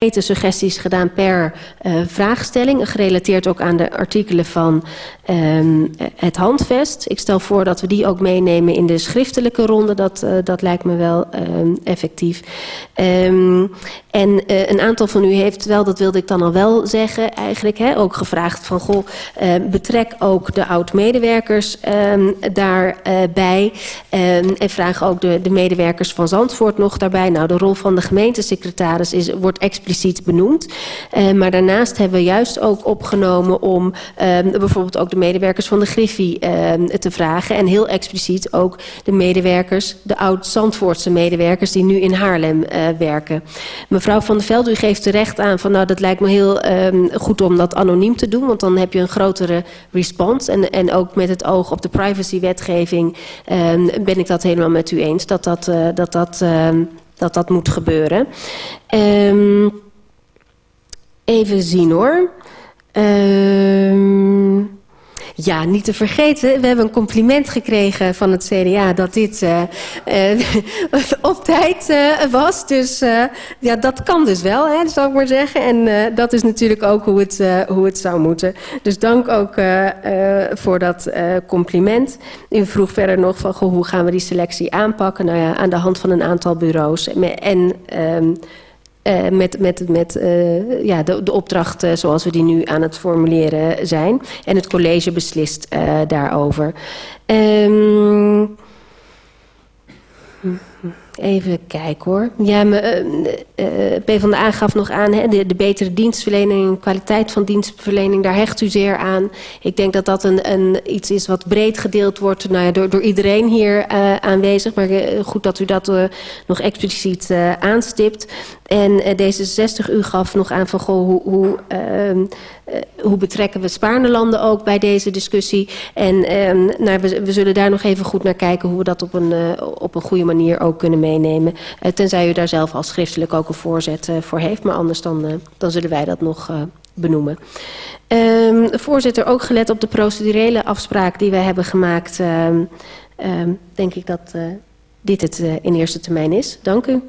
suggesties gedaan per uh, vraagstelling, gerelateerd ook aan de artikelen van um, het handvest. Ik stel voor dat we die ook meenemen in de schriftelijke ronde. Dat, uh, dat lijkt me wel um, effectief. Um, en uh, een aantal van u heeft wel, dat wilde ik dan al wel zeggen, eigenlijk hè, ook gevraagd van goh, betrek ook de oud-medewerkers daarbij. En vraag ook de, de medewerkers van Zandvoort nog daarbij. Nou, de rol van de gemeentesecretaris is, wordt expliciet benoemd. Uh, maar daarnaast hebben we juist ook opgenomen om um, bijvoorbeeld ook de medewerkers van de Griffie te vragen. En heel expliciet ook de medewerkers, de oud-Zandvoortse medewerkers die nu in Haarlem werken. Mevrouw Van der Velde, u geeft terecht aan van nou dat lijkt me heel um, goed om dat anoniem te doen. Want dan heb je een grotere response. En, en ook met het oog op de privacywetgeving ben ik dat helemaal met u eens. Dat dat, uh, dat, dat, dat, dat moet gebeuren. Um, even zien hoor. Um, Ja, niet te vergeten, we hebben een compliment gekregen van het CDA dat dit uh, uh, op tijd uh, was. Dus ja, dat kan dus wel, hè, zou ik maar zeggen. En dat is natuurlijk ook hoe het, hoe het zou moeten. Dus dank ook voor dat compliment. U vroeg verder nog van hoe gaan we die selectie aanpakken? Nou ja, aan de hand van een aantal bureaus. En... Um, uh, met, met, met uh, ja, de, de uh, zoals we die nu aan het formuleren zijn. En het college beslist daarover. Um, Even kijken hoor. Ja, me, uh, uh, gaf nog aan, hè, de, de betere dienstverlening, kwaliteit van dienstverlening, daar hecht u zeer aan. Ik denk dat dat een, een, iets is wat breed gedeeld wordt nou ja, door, iedereen hier uh, aanwezig. Maar goed dat u dat nog expliciet aanstipt. En uh, D66 u gaf nog aan van, goh, hoe, hoe, uh, hoe betrekken we Spaarne landen ook bij deze discussie. En uh, nou, we, zullen daar nog even goed naar kijken hoe we dat op een, op een goede manier ook kunnen meenemen. Uh, tenzij u daar zelf als schriftelijk ook een voorzet uh, voor heeft. Maar anders dan, uh, dan zullen wij dat nog benoemen. Um, voorzitter, ook gelet op de procedurele afspraak die wij hebben gemaakt... Um, um, denk ik dat dit het in eerste termijn is. Dank u.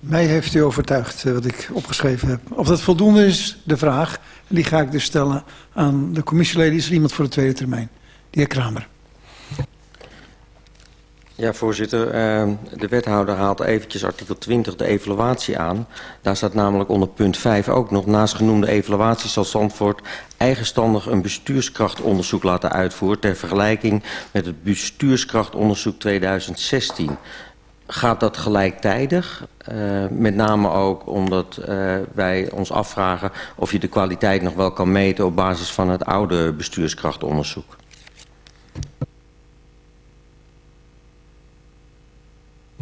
Mij heeft u overtuigd wat ik opgeschreven heb. Of dat voldoende is, de vraag. Die ga ik dus stellen aan de commissieleden. Is er iemand voor de tweede termijn? De heer Kramer. Ja, voorzitter. Uh, de wethouder haalt eventjes artikel 20 de evaluatie aan. Daar staat namelijk onder punt 5 ook nog... naast genoemde evaluatie zal Zandvoort eigenstandig een bestuurskrachtonderzoek laten uitvoeren... ter vergelijking met het bestuurskrachtonderzoek 2016. Gaat dat gelijktijdig? Uh, met name ook omdat uh, wij ons afvragen of je de kwaliteit nog wel kan meten... op basis van het oude bestuurskrachtonderzoek.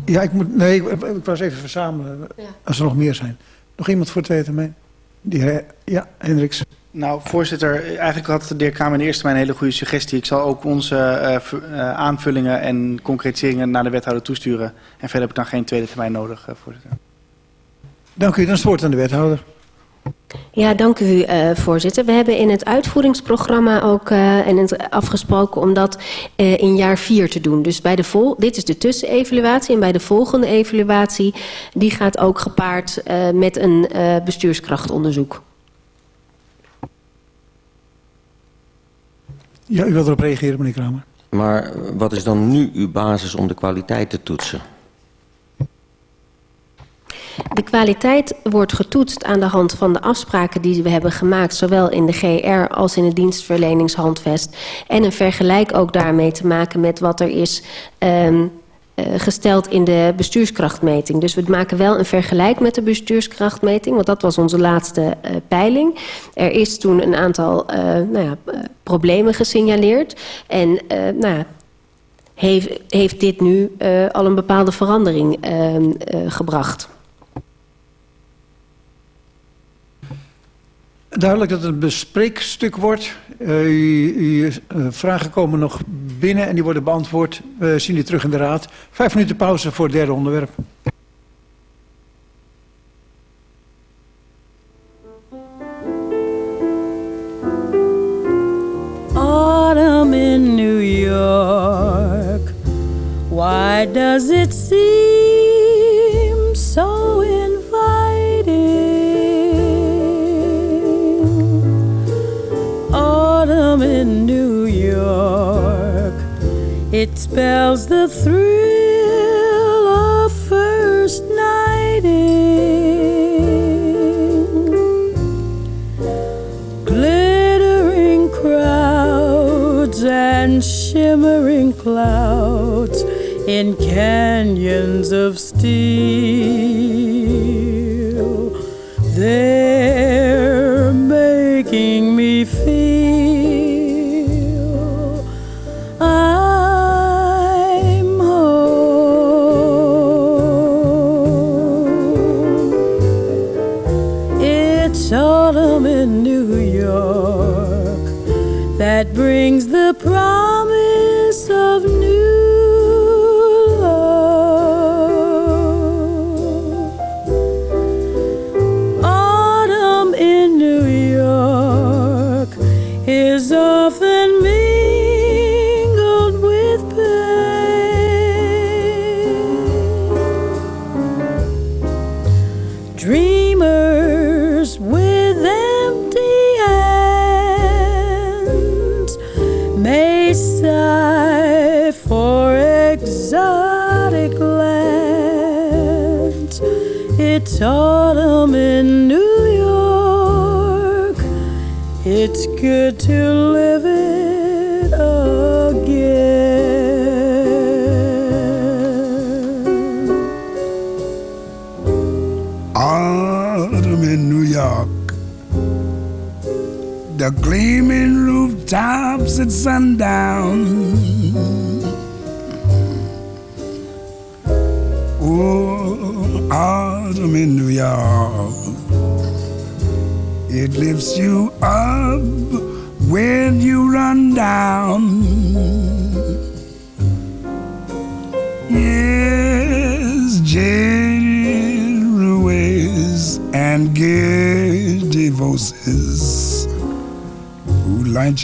Ja, ik moet. Nee, ik, ik was even verzamelen. Ja. Als er nog meer zijn. Nog iemand voor twee termijn? Die, ja, Hendricks. Nou, voorzitter, eigenlijk had de heer Kamer in de eerste termijn een hele goede suggestie. Ik zal ook onze uh, uh, aanvullingen en concretiseringen naar de wethouder toesturen. En verder heb ik dan geen tweede termijn nodig, uh, voorzitter. Dank u. Dan is het woord aan de wethouder. Ja, dank u uh, voorzitter. We hebben in het uitvoeringsprogramma ook uh, en het afgesproken om dat uh, in jaar 4 te doen. Dus bij de vol dit is de tussenevaluatie en bij de volgende evaluatie die gaat ook gepaard met een bestuurskrachtonderzoek. Ja, u wilt erop reageren, meneer Kramer. Maar wat is dan nu uw basis om de kwaliteit te toetsen? De kwaliteit wordt getoetst aan de hand van de afspraken die we hebben gemaakt... zowel in de GR als in het dienstverleningshandvest. En een vergelijk ook daarmee te maken met wat er is... Um, uh, gesteld in de bestuurskrachtmeting. Dus we maken wel een vergelijk met de bestuurskrachtmeting, want dat was onze laatste uh, peiling. Er is toen een aantal uh, nou ja, problemen gesignaleerd. En nou ja, heeft, heeft dit nu al een bepaalde verandering ehm, gebracht. Duidelijk dat het een bespreekstuk wordt. Uh, uw uh, vragen komen nog binnen en die worden beantwoord. We zien u terug in de raad. Vijf minuten pauze voor het derde onderwerp. Autumn in New York Why does it seem It spells the thrill of first nighting. Glittering crowds and shimmering clouds in canyons of steel.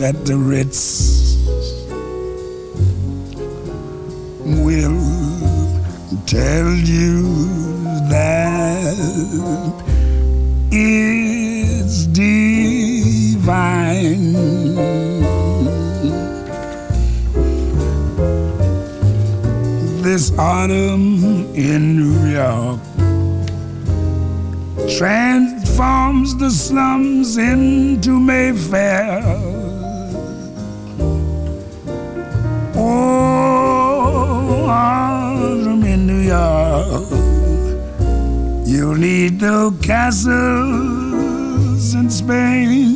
At the Ritz will tell you that it's divine. This autumn in New York transforms the slums into Mayfair. You'll need no castles in Spain.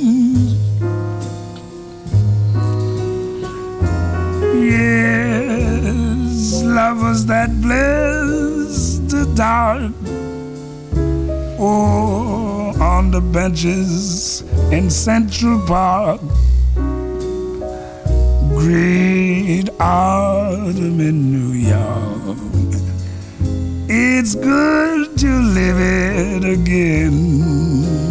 Yes, lovers that bless the dark. Oh, on the benches in Central Park. Great autumn in New York. It's good to live it again.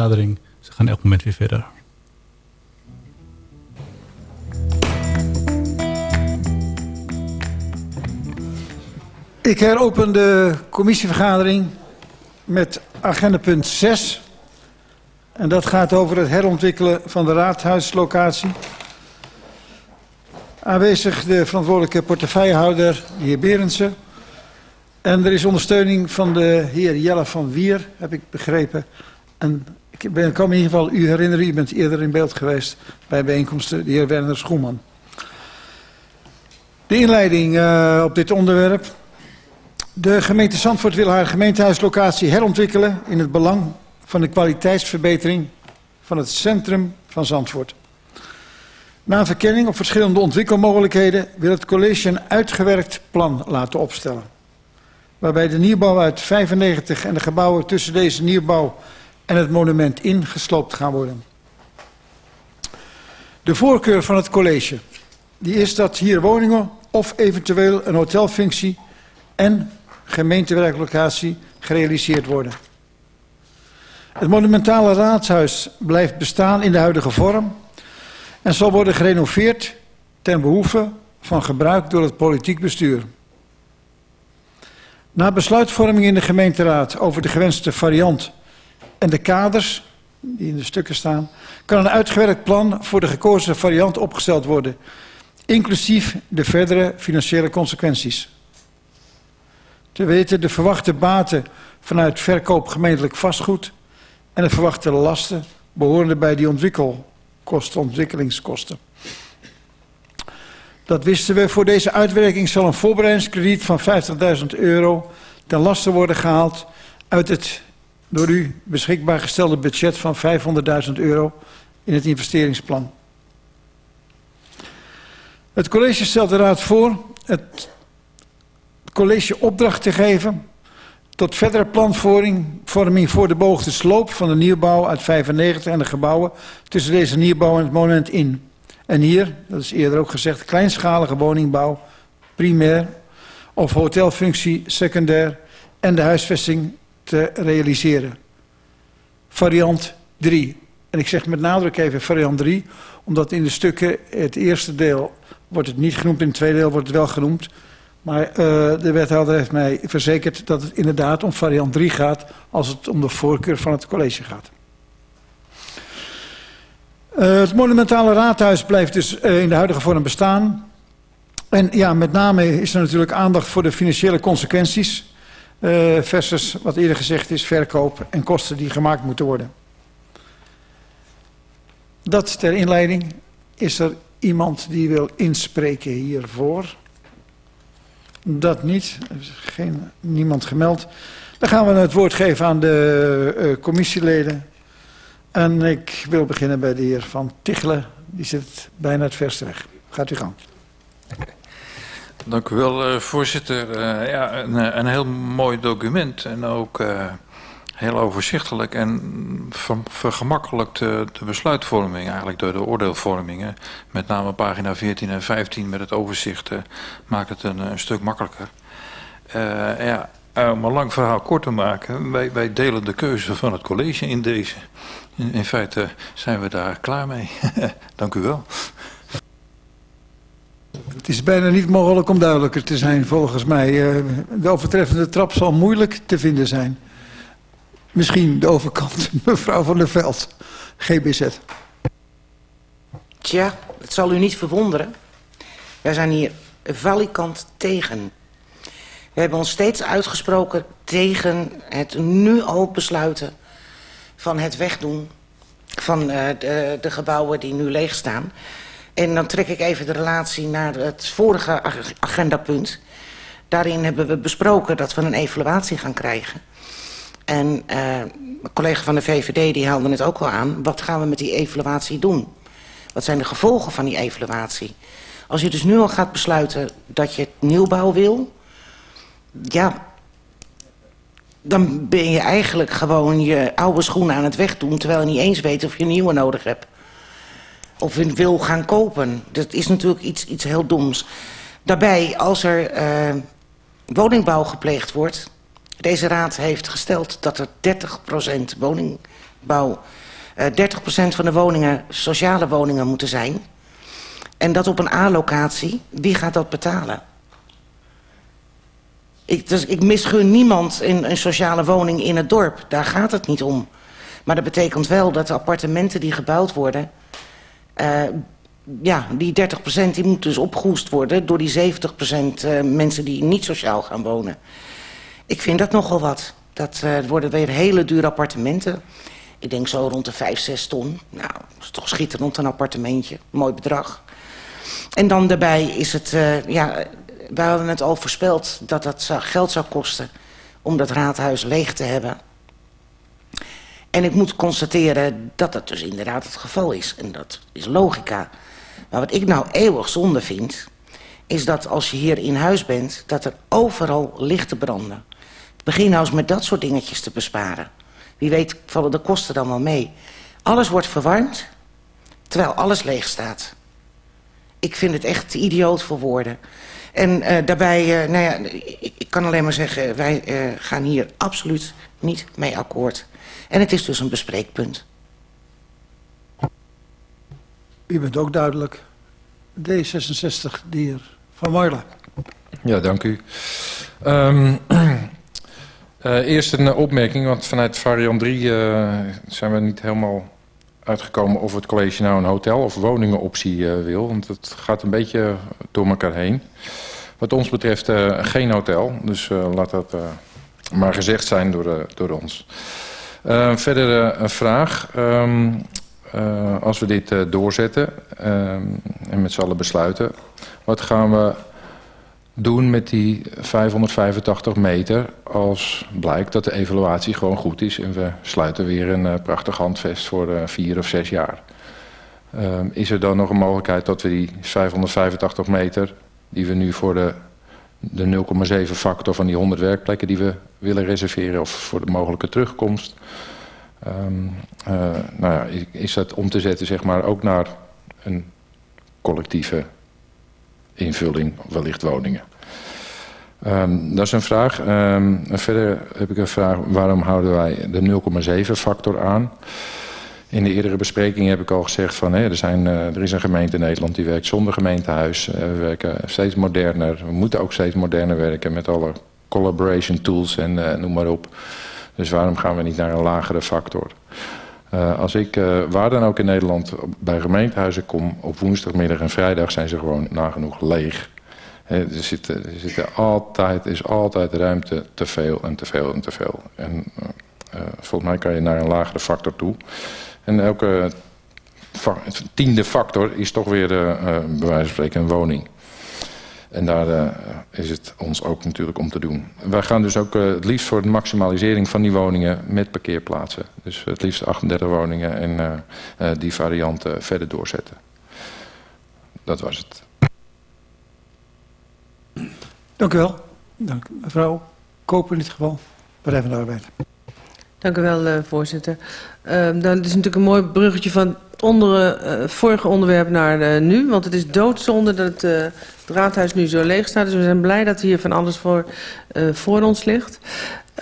Commissievergadering. Ze gaan elk moment weer verder. Ik heropen de commissievergadering met agendapunt 6. En dat gaat over het herontwikkelen van de raadhuislocatie. Aanwezig de verantwoordelijke portefeuillehouder, de heer Berendsen. En er is ondersteuning van de heer Jelle van Wier, heb ik begrepen. En ik ben, kan me in ieder geval u herinneren, u bent eerder in beeld geweest bij bijeenkomsten, de heer Werner Schoeman. De inleiding uh, op dit onderwerp. De gemeente Zandvoort wil haar gemeentehuislocatie herontwikkelen in het belang van de kwaliteitsverbetering van het centrum van Zandvoort. Na een verkenning op verschillende ontwikkelmogelijkheden wil het college een uitgewerkt plan laten opstellen. Waarbij de nieuwbouw uit 95 en de gebouwen tussen deze nieuwbouw en het monument in gesloopt gaan worden. De voorkeur van het college die is dat hier woningen of eventueel een hotelfunctie en gemeentewerklocatie gerealiseerd worden. Het monumentale raadshuis blijft bestaan in de huidige vorm en zal worden gerenoveerd ten behoeve van gebruik door het politiek bestuur. Na besluitvorming in de gemeenteraad over de gewenste variant en de kaders die in de stukken staan, kan een uitgewerkt plan voor de gekozen variant opgesteld worden, inclusief de verdere financiële consequenties. Te weten de verwachte baten vanuit verkoop gemeentelijk vastgoed en de verwachte lasten behorende bij die ontwikkelkosten, ontwikkelingskosten. Dat wisten we. Voor deze uitwerking zal een voorbereidingskrediet van 50.000 euro ten laste worden gehaald uit het door u beschikbaar gestelde budget van 500.000 euro in het investeringsplan. Het college stelt de raad voor het college opdracht te geven tot verdere planvorming voor de beoogde sloop van de nieuwbouw uit 95 en de gebouwen tussen deze nieuwbouw en het monument in. En hier, dat is eerder ook gezegd, kleinschalige woningbouw, primair of hotelfunctie secundair en de huisvesting te realiseren. Variant 3. En ik zeg met nadruk even variant 3, omdat in de stukken het eerste deel wordt het niet genoemd, in het tweede deel wordt het wel genoemd. Maar uh, de wethouder heeft mij verzekerd dat het inderdaad om variant 3 gaat als het om de voorkeur van het college gaat. Uh, het monumentale raadhuis blijft dus uh, in de huidige vorm bestaan. En ja, met name is er natuurlijk aandacht voor de financiële consequenties uh, versus wat eerder gezegd is verkoop en kosten die gemaakt moeten worden. Dat ter inleiding. Is er iemand die wil inspreken hiervoor? Dat niet. Er is geen, niemand gemeld. Dan gaan we het woord geven aan de uh, commissieleden. En ik wil beginnen bij de heer Van Tichelen. Die zit bijna het verste weg. Gaat u gang. Dank u wel, uh, voorzitter. Uh, ja, een, een, heel mooi document en ook heel overzichtelijk en ver, vergemakkelijkt de besluitvorming eigenlijk door de oordeelvormingen. Met name pagina 14 en 15 met het overzicht maakt het een, stuk makkelijker. ja, om een lang verhaal kort te maken, wij, wij delen de keuze van het college in deze. In feite zijn we daar klaar mee. Dank u wel. Het is bijna niet mogelijk om duidelijker te zijn, volgens mij. De overtreffende trap zal moeilijk te vinden zijn. Misschien de overkant, mevrouw van der Veld, GBZ. Tja, het zal u niet verwonderen. Wij zijn hier valikant tegen. We hebben ons steeds uitgesproken tegen het nu al besluiten van het wegdoen van uh, de, de gebouwen die nu leeg staan. En dan trek ik even de relatie naar het vorige agendapunt. Daarin hebben we besproken dat we een evaluatie gaan krijgen. En uh, mijn collega van de VVD die haalde het ook al aan. Wat gaan we met die evaluatie doen? Wat zijn de gevolgen van die evaluatie? Als je dus nu al gaat besluiten dat je nieuwbouw wil... ja, dan ben je eigenlijk gewoon je oude schoenen aan het wegdoen... terwijl je niet eens weet of je nieuwe nodig hebt. Of wil gaan kopen. Dat is natuurlijk iets, iets heel doms. Daarbij, als er uh, woningbouw gepleegd wordt... Deze raad heeft gesteld dat er 30% woningbouw... Uh, 30% van de woningen sociale woningen moeten zijn... En dat op een A-locatie, wie gaat dat betalen? Ik, dus ik misgun niemand in een sociale woning in het dorp. Daar gaat het niet om. Maar dat betekent wel dat de appartementen die gebouwd worden... Uh, ja, die 30% die moet dus opgehoest worden... door die 70% uh, mensen die niet sociaal gaan wonen. Ik vind dat nogal wat. Dat uh, worden weer hele dure appartementen. Ik denk zo rond de 5, 6 ton. Nou, dat is toch schitterend een appartementje. Mooi bedrag. En dan daarbij is het, uh, ja, we hadden het al voorspeld dat dat geld zou kosten om dat raadhuis leeg te hebben. En ik moet constateren dat dat dus inderdaad het geval is. En dat is logica. Maar wat ik nou eeuwig zonde vind, is dat als je hier in huis bent, dat er overal lichten branden. Begin nou eens met dat soort dingetjes te besparen. Wie weet vallen de kosten dan wel mee. Alles wordt verwarmd, terwijl alles leeg staat. Ik vind het echt idioot voor woorden. En uh, daarbij, uh, nou ja, ik, kan alleen maar zeggen... wij uh, gaan hier absoluut niet mee akkoord. En het is dus een bespreekpunt. U bent ook duidelijk. D66, de heer Van Marla. Ja, dank u. Um, eerst een opmerking, want vanuit variant 3 zijn we niet helemaal uitgekomen of het college nou een hotel of woningenoptie uh, wil. Want het gaat een beetje door elkaar heen. Wat ons betreft uh, geen hotel. Dus uh, laat dat maar gezegd zijn door, door ons. verder een vraag. Um, als we dit doorzetten um, en met z'n allen besluiten. Wat gaan we doen met die 585 meter als blijkt dat de evaluatie gewoon goed is en we sluiten weer een uh, prachtig handvest voor uh, vier of zes jaar. Uh, is er dan nog een mogelijkheid dat we die 585 meter die we nu voor de, de 0,7 factor van die 100 werkplekken die we willen reserveren of voor de mogelijke terugkomst. Um, nou ja, is dat om te zetten zeg maar ook naar een collectieve invulling, wellicht woningen. Um, dat is een vraag. Um, verder heb ik een vraag, waarom houden wij de 0,7 factor aan? In de eerdere bespreking heb ik al gezegd van hé, er, zijn, uh, er is een gemeente in Nederland die werkt zonder gemeentehuis. Uh, we werken steeds moderner. We moeten ook steeds moderner werken met alle collaboration tools en uh, noem maar op. Dus waarom gaan we niet naar een lagere factor? Als ik waar dan ook in Nederland bij gemeentehuizen kom op woensdagmiddag en vrijdag zijn ze gewoon nagenoeg leeg. Er, zit, er zit altijd, is altijd ruimte te veel en te veel en te veel. En volgens mij kan je naar een lagere factor toe. En elke tiende factor is toch weer bij wijze van spreken een woning. En daar uh, is het ons ook natuurlijk om te doen. Wij gaan dus ook uh, het liefst voor de maximalisering van die woningen met parkeerplaatsen. Dus het liefst 38 woningen en uh, die varianten verder doorzetten. Dat was het. Dank u wel. Dank mevrouw Koper in dit geval. Partij van de Arbeid. Dank u wel, voorzitter. Uh, dat is natuurlijk een mooi bruggetje van het onder, uh, vorige onderwerp naar uh, nu. Want het is doodzonde dat het, raadhuis nu zo leeg staat. Dus we zijn blij dat hier van alles voor, voor ons ligt.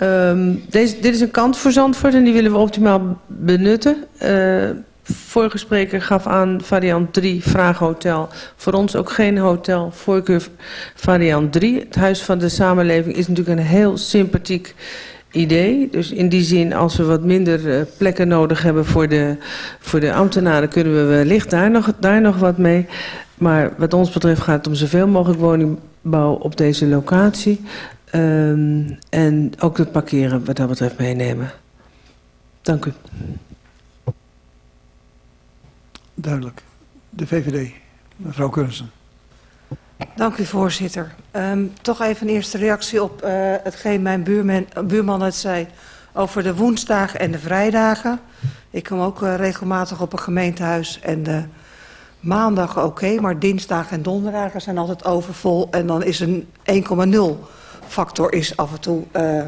Um, deze, dit is een kant voor Zandvoort en die willen we optimaal benutten. vorige spreker gaf aan variant 3, vraaghotel. Voor ons ook geen hotel, voorkeur variant 3. Het Huis van de Samenleving is natuurlijk een heel sympathiek idee. Dus in die zin, als we wat minder uh, plekken nodig hebben voor de, voor de ambtenaren... kunnen we wellicht daar nog, daar nog wat mee. Maar wat ons betreft gaat het om zoveel mogelijk woningbouw op deze locatie. Um, en ook het parkeren wat dat betreft meenemen. Dank u. Duidelijk. De VVD, mevrouw Kunsten. Dank u, voorzitter. Um, toch even een eerste reactie op uh, hetgeen mijn buurman, buurman het zei over de woensdagen en de vrijdagen. Ik kom ook uh, regelmatig op een gemeentehuis en de Maandag oké, maar dinsdag en donderdagen zijn altijd overvol. En dan is een 1,0 factor is af en toe uh,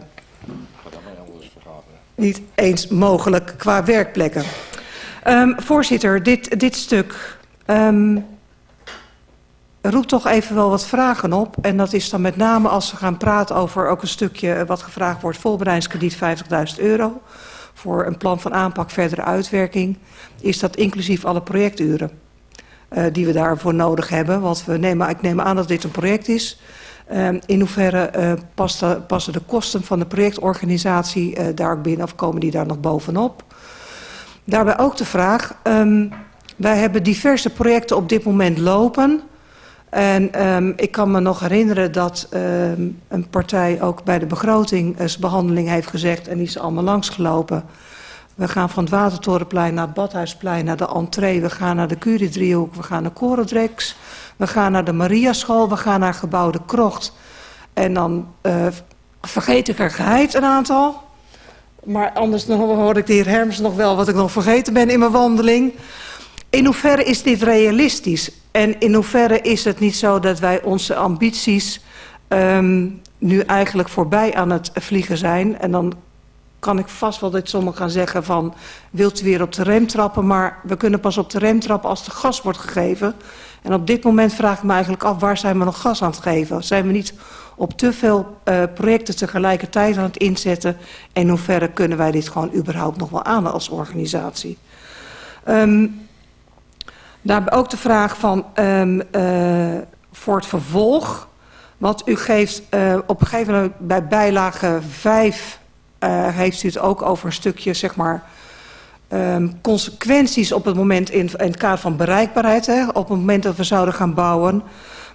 niet eens mogelijk qua werkplekken. Um, voorzitter, dit, dit stuk um, roept toch even wel wat vragen op. En dat is dan met name als we gaan praten over ook een stukje wat gevraagd wordt... voorbereidingskrediet 50.000 euro voor een plan van aanpak verdere uitwerking... is dat inclusief alle projecturen uh, die we daarvoor nodig hebben. Want we nemen, ik neem aan dat dit een project is... Um, in hoeverre uh, passen, passen de kosten van de projectorganisatie uh, daar ook binnen... of komen die daar nog bovenop? Daarbij ook de vraag... Um, wij hebben diverse projecten op dit moment lopen... En um, ik kan me nog herinneren dat um, een partij ook bij de begrotingsbehandeling heeft gezegd... en die is allemaal langsgelopen... We gaan van het Watertorenplein naar het Badhuisplein, naar de entree. We gaan naar de Curie-driehoek, we gaan naar Korendrex. We gaan naar de Mariaschool, we gaan naar gebouw de Krocht. En dan uh, vergeet ik er geheid een aantal. Maar anders hoor ik de heer Herms nog wel wat ik nog vergeten ben in mijn wandeling. In hoeverre is dit realistisch? En in hoeverre is het niet zo dat wij onze ambities um, nu eigenlijk voorbij aan het vliegen zijn? En dan kan ik vast wel dit sommigen gaan zeggen van... wilt u weer op de rem trappen? Maar we kunnen pas op de rem trappen als de gas wordt gegeven. En op dit moment vraag ik me eigenlijk af... waar zijn we nog gas aan het geven? Zijn we niet op te veel uh, projecten tegelijkertijd aan het inzetten? En in hoeverre kunnen wij dit gewoon überhaupt nog wel aan als organisatie? Um, daarbij ook de vraag van um, uh, voor het vervolg... Want u geeft uh, op een gegeven moment bij bijlage 5 uh, heeft u het ook over een stukje, zeg maar, um, consequenties op het moment in, in het kader van bereikbaarheid. Hè, op het moment dat we zouden gaan bouwen.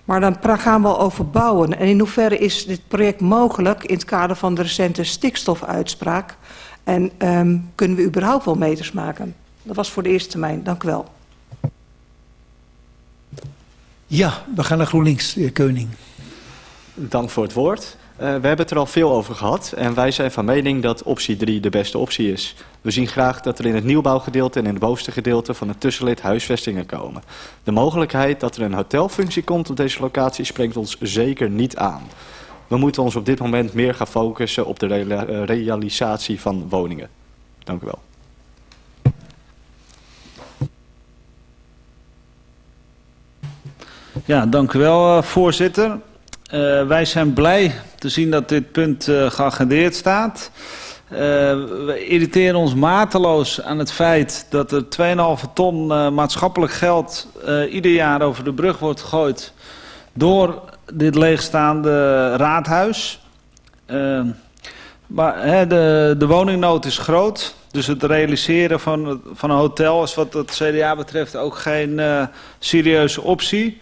Maar dan gaan we over bouwen. En in hoeverre is dit project mogelijk in het kader van de recente stikstofuitspraak? En um, kunnen we überhaupt wel meters maken? Dat was voor de eerste termijn. Dank u wel. Ja, we gaan naar GroenLinks, de heer Keuning. Dank voor het woord. Uh, we hebben het er al veel over gehad en wij zijn van mening dat optie 3 de beste optie is. We zien graag dat er in het nieuwbouwgedeelte en in het bovenste gedeelte van het tussenlid huisvestingen komen. De mogelijkheid dat er een hotelfunctie komt op deze locatie springt ons zeker niet aan. We moeten ons op dit moment meer gaan focussen op de rea realisatie van woningen. Dank u wel. Ja, dank u wel, voorzitter. Uh, wij zijn blij te zien dat dit punt uh, geagendeerd staat. Uh, we irriteren ons mateloos aan het feit dat er 2,5 ton maatschappelijk geld ieder jaar over de brug wordt gegooid door dit leegstaande raadhuis. maar hè, de, de woningnood is groot. Dus het realiseren van, van een hotel is wat het CDA betreft ook geen serieuze optie.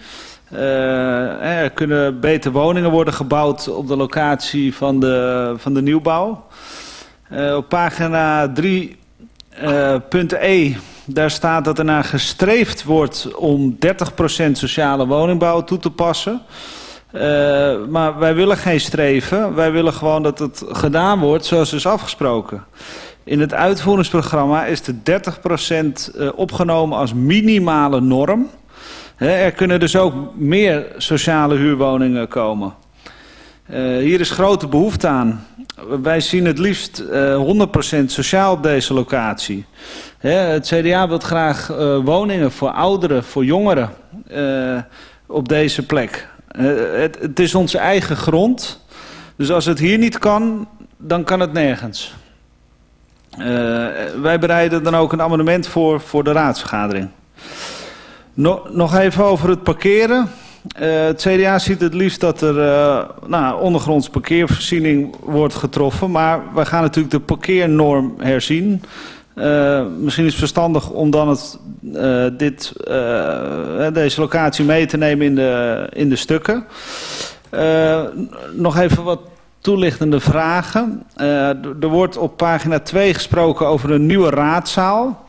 Uh, er kunnen beter woningen worden gebouwd op de locatie van de, van de nieuwbouw. Uh, op pagina 3, uh, punt E, daar staat dat er naar gestreefd wordt om 30% sociale woningbouw toe te passen. Maar wij willen geen streven, wij willen gewoon dat het gedaan wordt zoals is afgesproken. In het uitvoeringsprogramma is de 30% opgenomen als minimale norm. Er kunnen dus ook meer sociale huurwoningen komen. Uh, hier is grote behoefte aan. Wij zien het liefst uh, 100% sociaal op deze locatie. het CDA wil graag uh, woningen voor ouderen, voor jongeren uh, op deze plek. Het, is onze eigen grond. Dus als het hier niet kan, dan kan het nergens. wij bereiden dan ook een amendement voor voor de raadsvergadering. No, nog even over het parkeren. Uh, het CDA ziet het liefst dat er uh, nou, ondergronds parkeervoorziening wordt getroffen. Maar we gaan natuurlijk de parkeernorm herzien. Uh, misschien is het verstandig om dan het, dit, deze locatie mee te nemen in de, in de stukken. nog even wat toelichtende vragen. er wordt op pagina 2 gesproken over een nieuwe raadzaal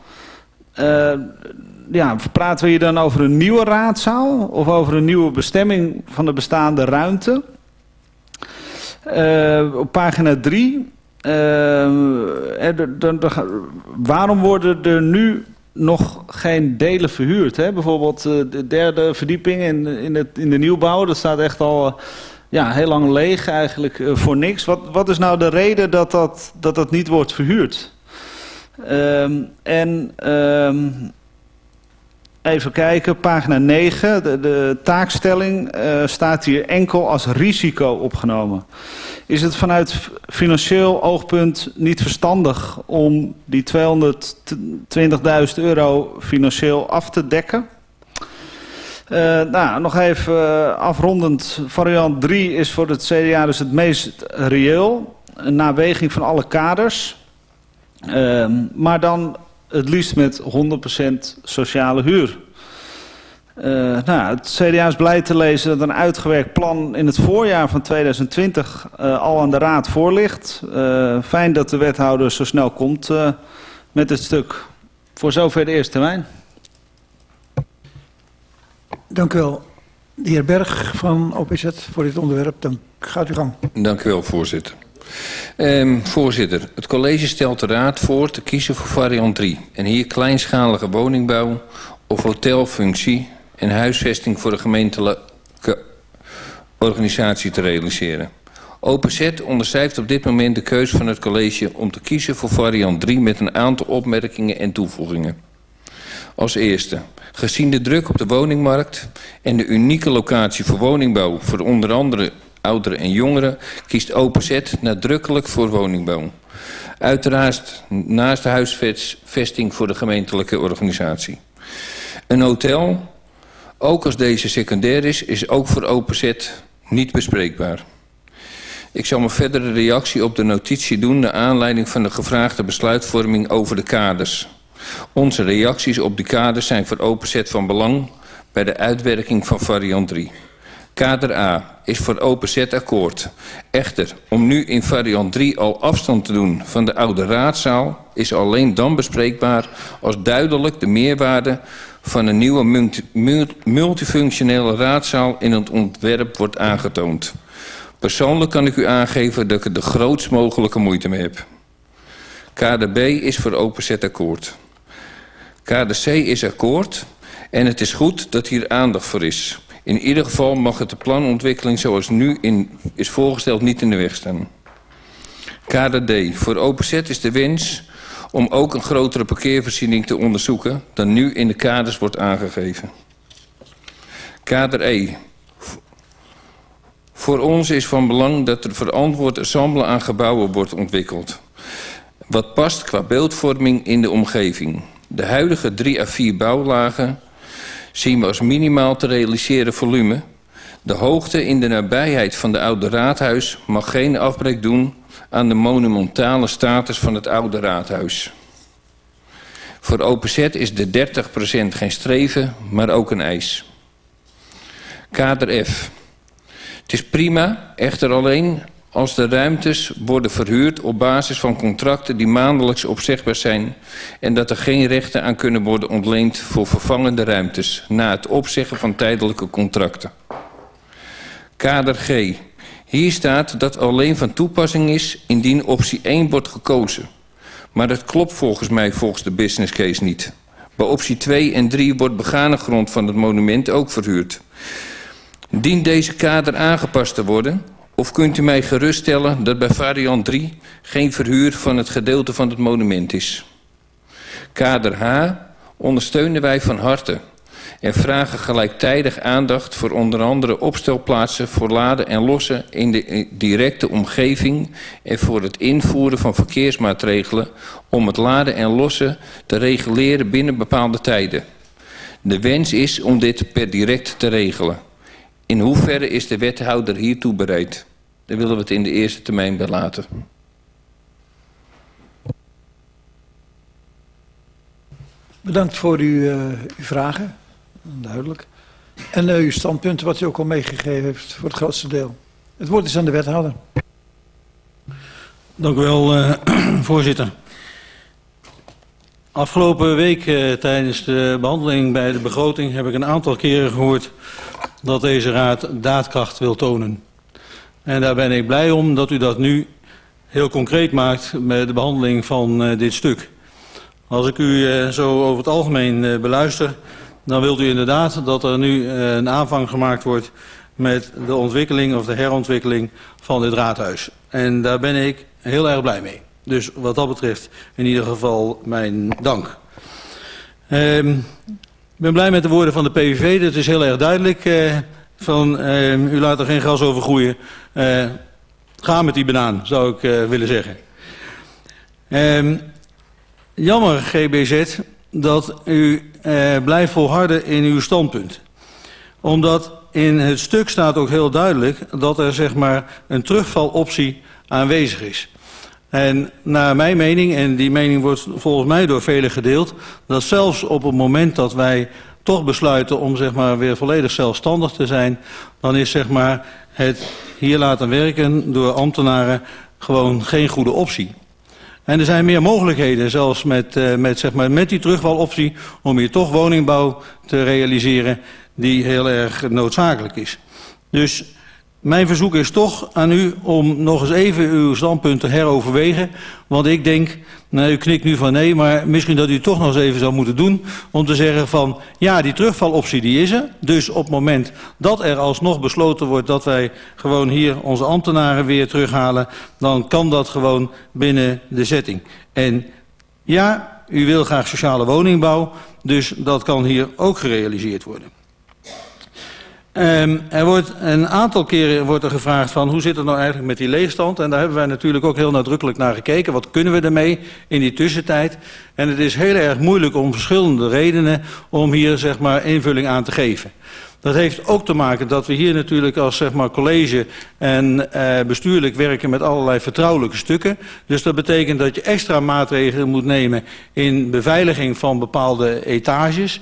ja, praten we hier dan over een nieuwe raadzaal of over een nieuwe bestemming van de bestaande ruimte? Uh, op pagina 3. Uh, waarom worden er nu nog geen delen verhuurd. Hè? Bijvoorbeeld eh, de derde verdieping in, in, het, in de nieuwbouw. Dat staat echt al eh, ja, heel lang leeg eigenlijk eh, voor niks. Wat, wat is nou de reden dat dat, dat, dat niet wordt verhuurd? Ehm, en ehm, even kijken, pagina 9. De, de taakstelling eh, staat hier enkel als risico opgenomen. Is het vanuit financieel oogpunt niet verstandig om die 220.000 euro financieel af te dekken? Eh, nou, nog even eh, afrondend. Variant 3 is voor het CDA dus het meest reëel. Een naweging van alle kaders. Ehm, maar dan het liefst met 100% sociale huur. Eh, nou, het CDA is blij te lezen dat een uitgewerkt plan in het voorjaar van 2020 eh, al aan de Raad voor ligt. Eh, fijn dat de wethouder zo snel komt eh, met het stuk. Voor zover de eerste termijn. Dank u wel. De heer Berg van OPZ voor dit onderwerp. Dan gaat u gang. Dank u wel, voorzitter. Ehm, voorzitter, het college stelt de raad voor te kiezen voor variant 3. En hier kleinschalige woningbouw of hotelfunctie en huisvesting voor de gemeentelijke organisatie te realiseren. OPZ onderschrijft op dit moment de keuze van het college om te kiezen voor variant 3 met een aantal opmerkingen en toevoegingen. Als eerste, gezien de druk op de woningmarkt en de unieke locatie voor woningbouw voor onder andere ouderen en jongeren, kiest OPZ nadrukkelijk voor woningbouw. Uiteraard naast de huisvesting voor de gemeentelijke organisatie. Een hotel, ook als deze secundair is, is ook voor OPZ niet bespreekbaar. Ik zal mijn verdere reactie op de notitie doen... naar aanleiding van de gevraagde besluitvorming over de kaders. Onze reacties op die kaders zijn voor OPZ van belang... bij de uitwerking van variant 3. Kader A is voor OPZ akkoord. Echter, om nu in variant 3 al afstand te doen van de oude raadzaal... is alleen dan bespreekbaar als duidelijk de meerwaarde van een nieuwe multi- multi- multifunctionele raadzaal in het ontwerp wordt aangetoond. Persoonlijk kan ik u aangeven dat ik er de grootst mogelijke moeite mee heb. Kader B is voor OPZ akkoord. Kader C is akkoord en het is goed dat hier aandacht voor is. In ieder geval mag het de planontwikkeling zoals nu in, is voorgesteld niet in de weg staan. Kader D. Voor OPZ is de wens om ook een grotere parkeervoorziening te onderzoeken dan nu in de kaders wordt aangegeven. Kader E. Voor ons is van belang dat er verantwoord ensemble aan gebouwen wordt ontwikkeld. Wat past qua beeldvorming in de omgeving. De huidige 3 à 4 bouwlagen zien we als minimaal te realiseren volume. De hoogte in de nabijheid van de oude raadhuis mag geen afbreek doen aan de monumentale status van het oude raadhuis. Voor OPZ is de 30% geen streven, maar ook een eis. Kader F. Het is prima, echter alleen als de ruimtes worden verhuurd op basis van contracten die maandelijks opzegbaar zijn en dat er geen rechten aan kunnen worden ontleend voor vervangende ruimtes na het opzeggen van tijdelijke contracten. Kader G. Hier staat dat alleen van toepassing is indien optie 1 wordt gekozen. Maar dat klopt volgens mij volgens de business case niet. Bij optie 2 en 3 wordt begane grond van het monument ook verhuurd. Dient deze kader aangepast te worden? Of kunt u mij geruststellen dat bij variant 3 geen verhuur van het gedeelte van het monument is? Kader H ondersteunen wij van harte en vragen gelijktijdig aandacht voor onder andere opstelplaatsen voor laden en lossen in de directe omgeving en voor het invoeren van verkeersmaatregelen om het laden en lossen te reguleren binnen bepaalde tijden. De wens is om dit per direct te regelen. In hoeverre is de wethouder hiertoe bereid? Daar willen we het in de eerste termijn bij laten. Bedankt voor uw, eh, uw vragen. Duidelijk. En eh, uw standpunten, wat u ook al meegegeven heeft, voor het grootste deel. Het woord is aan de wethouder. Dank u wel, eh, voorzitter. Afgelopen week eh, tijdens de behandeling bij de begroting heb ik een aantal keren gehoord dat deze raad daadkracht wil tonen. En daar ben ik blij om dat u dat nu heel concreet maakt met de behandeling van eh, dit stuk. Als ik u eh, zo over het algemeen eh, beluister, dan wilt u inderdaad dat er nu een aanvang gemaakt wordt met de ontwikkeling of de herontwikkeling van dit raadhuis. En daar ben ik heel erg blij mee. Dus wat dat betreft in ieder geval mijn dank. Ehm, ik ben blij met de woorden van de PVV. Dat is heel erg duidelijk. eh, van, ehm, u laat er geen gras over groeien. Eh, ga met die banaan, zou ik eh, willen zeggen. Ehm, jammer, GBZ, dat u blijft volharden in uw standpunt. Omdat in het stuk staat ook heel duidelijk dat er zeg maar, een terugvaloptie aanwezig is. En naar mijn mening, en die mening wordt volgens mij door velen gedeeld... dat zelfs op het moment dat wij toch besluiten om zeg maar, weer volledig zelfstandig te zijn... dan is zeg maar, het hier laten werken door ambtenaren gewoon geen goede optie. En er zijn meer mogelijkheden, zelfs met, uh, met, zeg maar, met die terugvaloptie... om hier toch woningbouw te realiseren die heel erg noodzakelijk is. Dus mijn verzoek is toch aan u om nog eens even uw standpunt te heroverwegen. Want ik denk, nou, u knikt nu van nee, maar misschien dat u toch nog eens even zou moeten doen. Om te zeggen van, ja, die terugvaloptie die is er. Dus op het moment dat er alsnog besloten wordt dat wij gewoon hier onze ambtenaren weer terughalen. Dan kan dat gewoon binnen de setting. En ja, u wil graag sociale woningbouw. Dus dat kan hier ook gerealiseerd worden. Um, er wordt een aantal keren wordt er gevraagd van hoe zit het nou eigenlijk met die leegstand. En daar hebben wij natuurlijk ook heel nadrukkelijk naar gekeken. Wat kunnen we ermee in die tussentijd? En het is heel erg moeilijk om verschillende redenen om hier zeg maar invulling aan te geven. Dat heeft ook te maken dat we hier natuurlijk als zeg maar, college en uh, bestuurlijk werken met allerlei vertrouwelijke stukken. Dus dat betekent dat je extra maatregelen moet nemen in beveiliging van bepaalde etages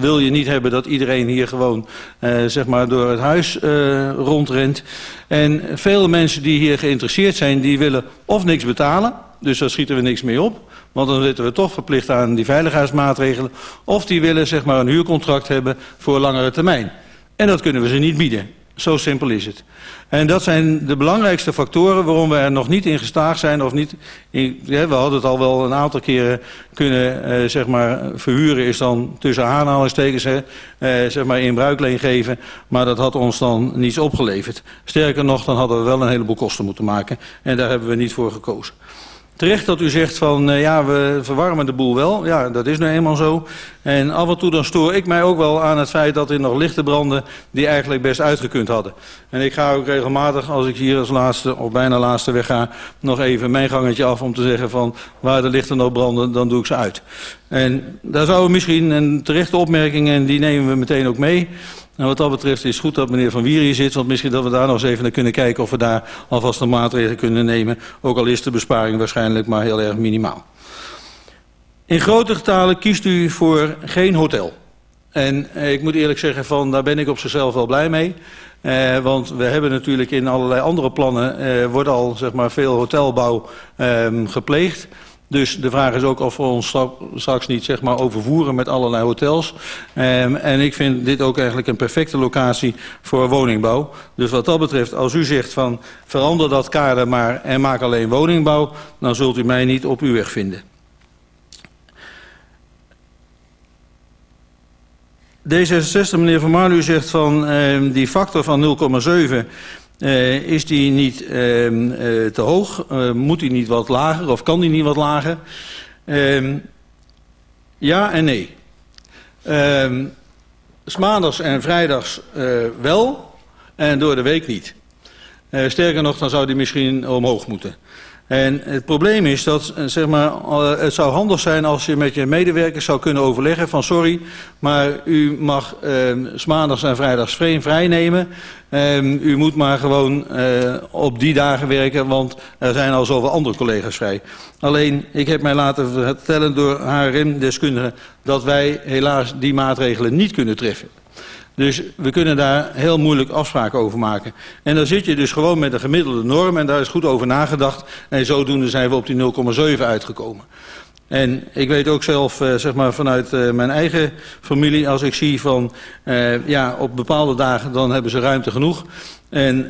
wil je niet hebben dat iedereen hier gewoon uh, zeg maar door het huis uh, rondrent. En veel mensen die hier geïnteresseerd zijn, die willen of niks betalen. Dus daar schieten we niks mee op. Want dan zitten we toch verplicht aan die veiligheidsmaatregelen. Of die willen zeg maar een huurcontract hebben voor langere termijn. En dat kunnen we ze niet bieden. Zo simpel is het. En dat zijn de belangrijkste factoren waarom we er nog niet in gestaagd zijn. Of niet we hadden het al wel een aantal keren kunnen uh, zeg maar, verhuren. Is dan tussen aanhalingstekens uh, zeg maar in bruikleen geven. Maar dat had ons dan niets opgeleverd. Sterker nog, dan hadden we wel een heleboel kosten moeten maken. En daar hebben we niet voor gekozen. Terecht dat u zegt van uh, ja, we verwarmen de boel wel. Ja, dat is nu eenmaal zo. En af en toe dan stoor ik mij ook wel aan het feit dat er nog lichten branden die eigenlijk best uitgekund hadden. En ik ga ook regelmatig, als ik hier als laatste of bijna laatste wegga, nog even mijn gangetje af om te zeggen van waar de lichten nog branden, dan doe ik ze uit. En daar zouden we misschien een terechte opmerking en die nemen we meteen ook mee. En wat dat betreft is het goed dat meneer Van Wier hier zit, want misschien dat we daar nog eens even naar kunnen kijken of we daar alvast een maatregel kunnen nemen. Ook al is de besparing waarschijnlijk maar heel erg minimaal. In grote getalen kiest u voor geen hotel. En eh, ik moet eerlijk zeggen, van, daar ben ik op zichzelf wel blij mee. Eh, want we hebben natuurlijk in allerlei andere plannen, eh, wordt al zeg maar, veel hotelbouw eh, gepleegd. Dus de vraag is ook of we ons straks niet zeg maar, overvoeren met allerlei hotels. Um, en ik vind dit ook eigenlijk een perfecte locatie voor woningbouw. Dus wat dat betreft, als u zegt van verander dat kader maar en maak alleen woningbouw... dan zult u mij niet op uw weg vinden. D66, meneer Van Marlu zegt van um, die factor van 0,7... Uh, is die niet uh, uh, te hoog? moet die niet wat lager of kan die niet wat lager? Ehm, ja en nee. Ehm, maandags en vrijdags wel en door de week niet. sterker nog, dan zou die misschien omhoog moeten. En het probleem is dat zeg maar, het zou handig zijn als je met je medewerkers zou kunnen overleggen van sorry, maar u mag eh, maandags en vrijdags vrij, vrij nemen. Um, u moet maar gewoon uh, op die dagen werken, want er zijn al zoveel andere collega's vrij. Alleen, ik heb mij laten vertellen door HRM-deskundigen dat wij helaas die maatregelen niet kunnen treffen. Dus we kunnen daar heel moeilijk afspraken over maken. En dan zit je dus gewoon met een gemiddelde norm en daar is goed over nagedacht. En zodoende zijn we op die 0,7 uitgekomen. En ik weet ook zelf, uh, zeg maar vanuit uh, mijn eigen familie, als ik zie van, uh, ja, op bepaalde dagen dan hebben ze ruimte genoeg. En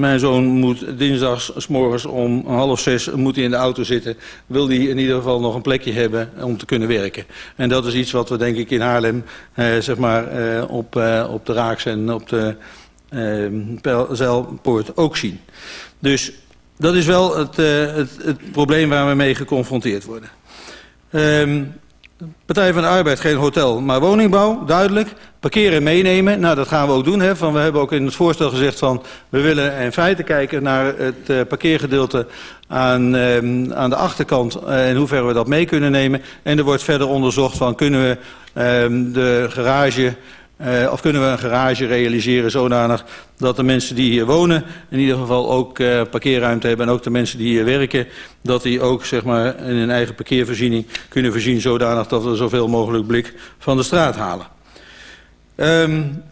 mijn zoon moet dinsdags, s morgens om half zes moet hij in de auto zitten. Wil hij in ieder geval nog een plekje hebben om te kunnen werken. En dat is iets wat we denk ik in Haarlem, zeg maar, op, op de Raaks en op de Zeilpoort ook zien. Dus dat is wel het, het, het probleem waar we mee geconfronteerd worden. Um, Partij van de Arbeid geen hotel, maar woningbouw, duidelijk. Parkeren meenemen, nou dat gaan we ook doen. Hè, we hebben ook in het voorstel gezegd van... we willen in feite kijken naar het uh, parkeergedeelte aan, um, aan de achterkant... Uh, in hoeverre we dat mee kunnen nemen. En er wordt verder onderzocht van kunnen we um, de garage... Uh, of kunnen we een garage realiseren zodanig dat de mensen die hier wonen in ieder geval ook uh, parkeerruimte hebben en ook de mensen die hier werken, dat die ook zeg maar in hun eigen parkeervoorziening kunnen voorzien zodanig dat we zoveel mogelijk blik van de straat halen. Um,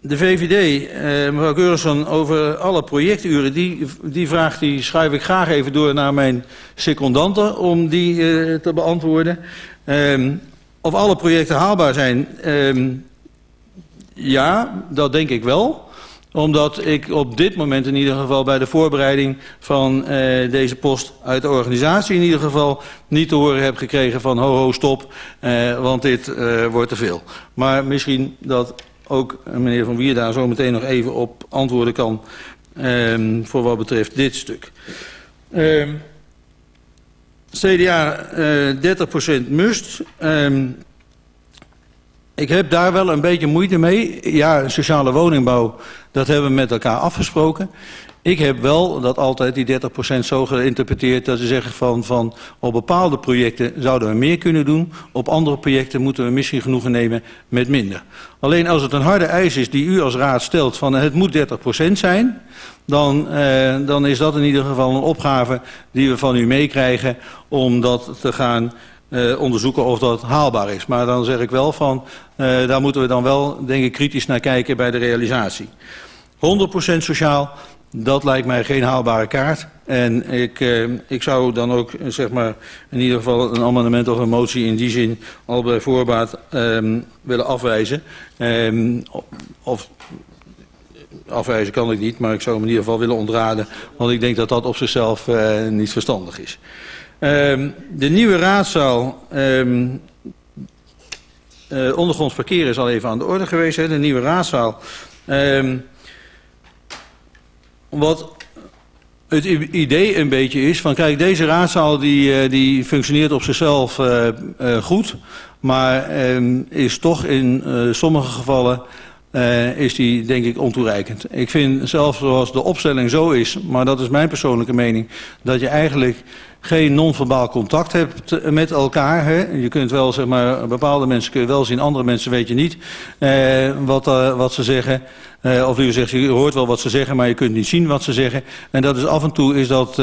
de VVD, uh, mevrouw Geurenson, over alle projecturen, die, die vraag die schuif ik graag even door naar mijn secondanten om die te beantwoorden. Um, of alle projecten haalbaar zijn, um, ja, dat denk ik wel omdat ik op dit moment in ieder geval bij de voorbereiding van uh, deze post uit de organisatie in ieder geval niet te horen heb gekregen van ho ho stop, uh, want dit uh, wordt te veel. Maar misschien dat ook meneer Van Wier daar zo meteen nog even op antwoorden kan um, voor wat betreft dit stuk. CDA uh, 30% must. Um, ik heb daar wel een beetje moeite mee. Ja, sociale woningbouw, dat hebben we met elkaar afgesproken. Ik heb wel dat altijd die 30% zo geïnterpreteerd dat ze zeggen van, van op bepaalde projecten zouden we meer kunnen doen. Op andere projecten moeten we misschien genoegen nemen met minder. Alleen als het een harde eis is die u als raad stelt van het moet 30% zijn. Dan, eh, dan is dat in ieder geval een opgave die we van u meekrijgen om dat te gaan uh, onderzoeken of dat haalbaar is. Maar dan zeg ik wel van, uh, daar moeten we dan wel, denk ik, kritisch naar kijken bij de realisatie. 100% sociaal, dat lijkt mij geen haalbare kaart. En ik, uh, ik zou dan ook, zeg maar, in ieder geval een amendement of een motie in die zin al bij voorbaat um, willen afwijzen. Um, of afwijzen kan ik niet, maar ik zou hem in ieder geval willen ontraden. Want ik denk dat dat op zichzelf uh, niet verstandig is. Um, de nieuwe raadzaal, um, uh, ondergronds parkeren is al even aan de orde geweest, de nieuwe raadzaal. Um, wat het idee een beetje is van kijk deze raadzaal die, uh, die functioneert op zichzelf uh, uh, goed, maar is toch in sommige gevallen is die denk ik ontoereikend. Ik vind zelfs zoals de opstelling zo is, maar dat is mijn persoonlijke mening, dat je eigenlijk geen non-verbaal contact hebt met elkaar. Hè. Je kunt wel, zeg maar, bepaalde mensen kun je wel zien, andere mensen weet je niet wat, wat ze zeggen. Uh, of u zegt, je hoort wel wat ze zeggen, maar je kunt niet zien wat ze zeggen. En dat is af en toe, is dat,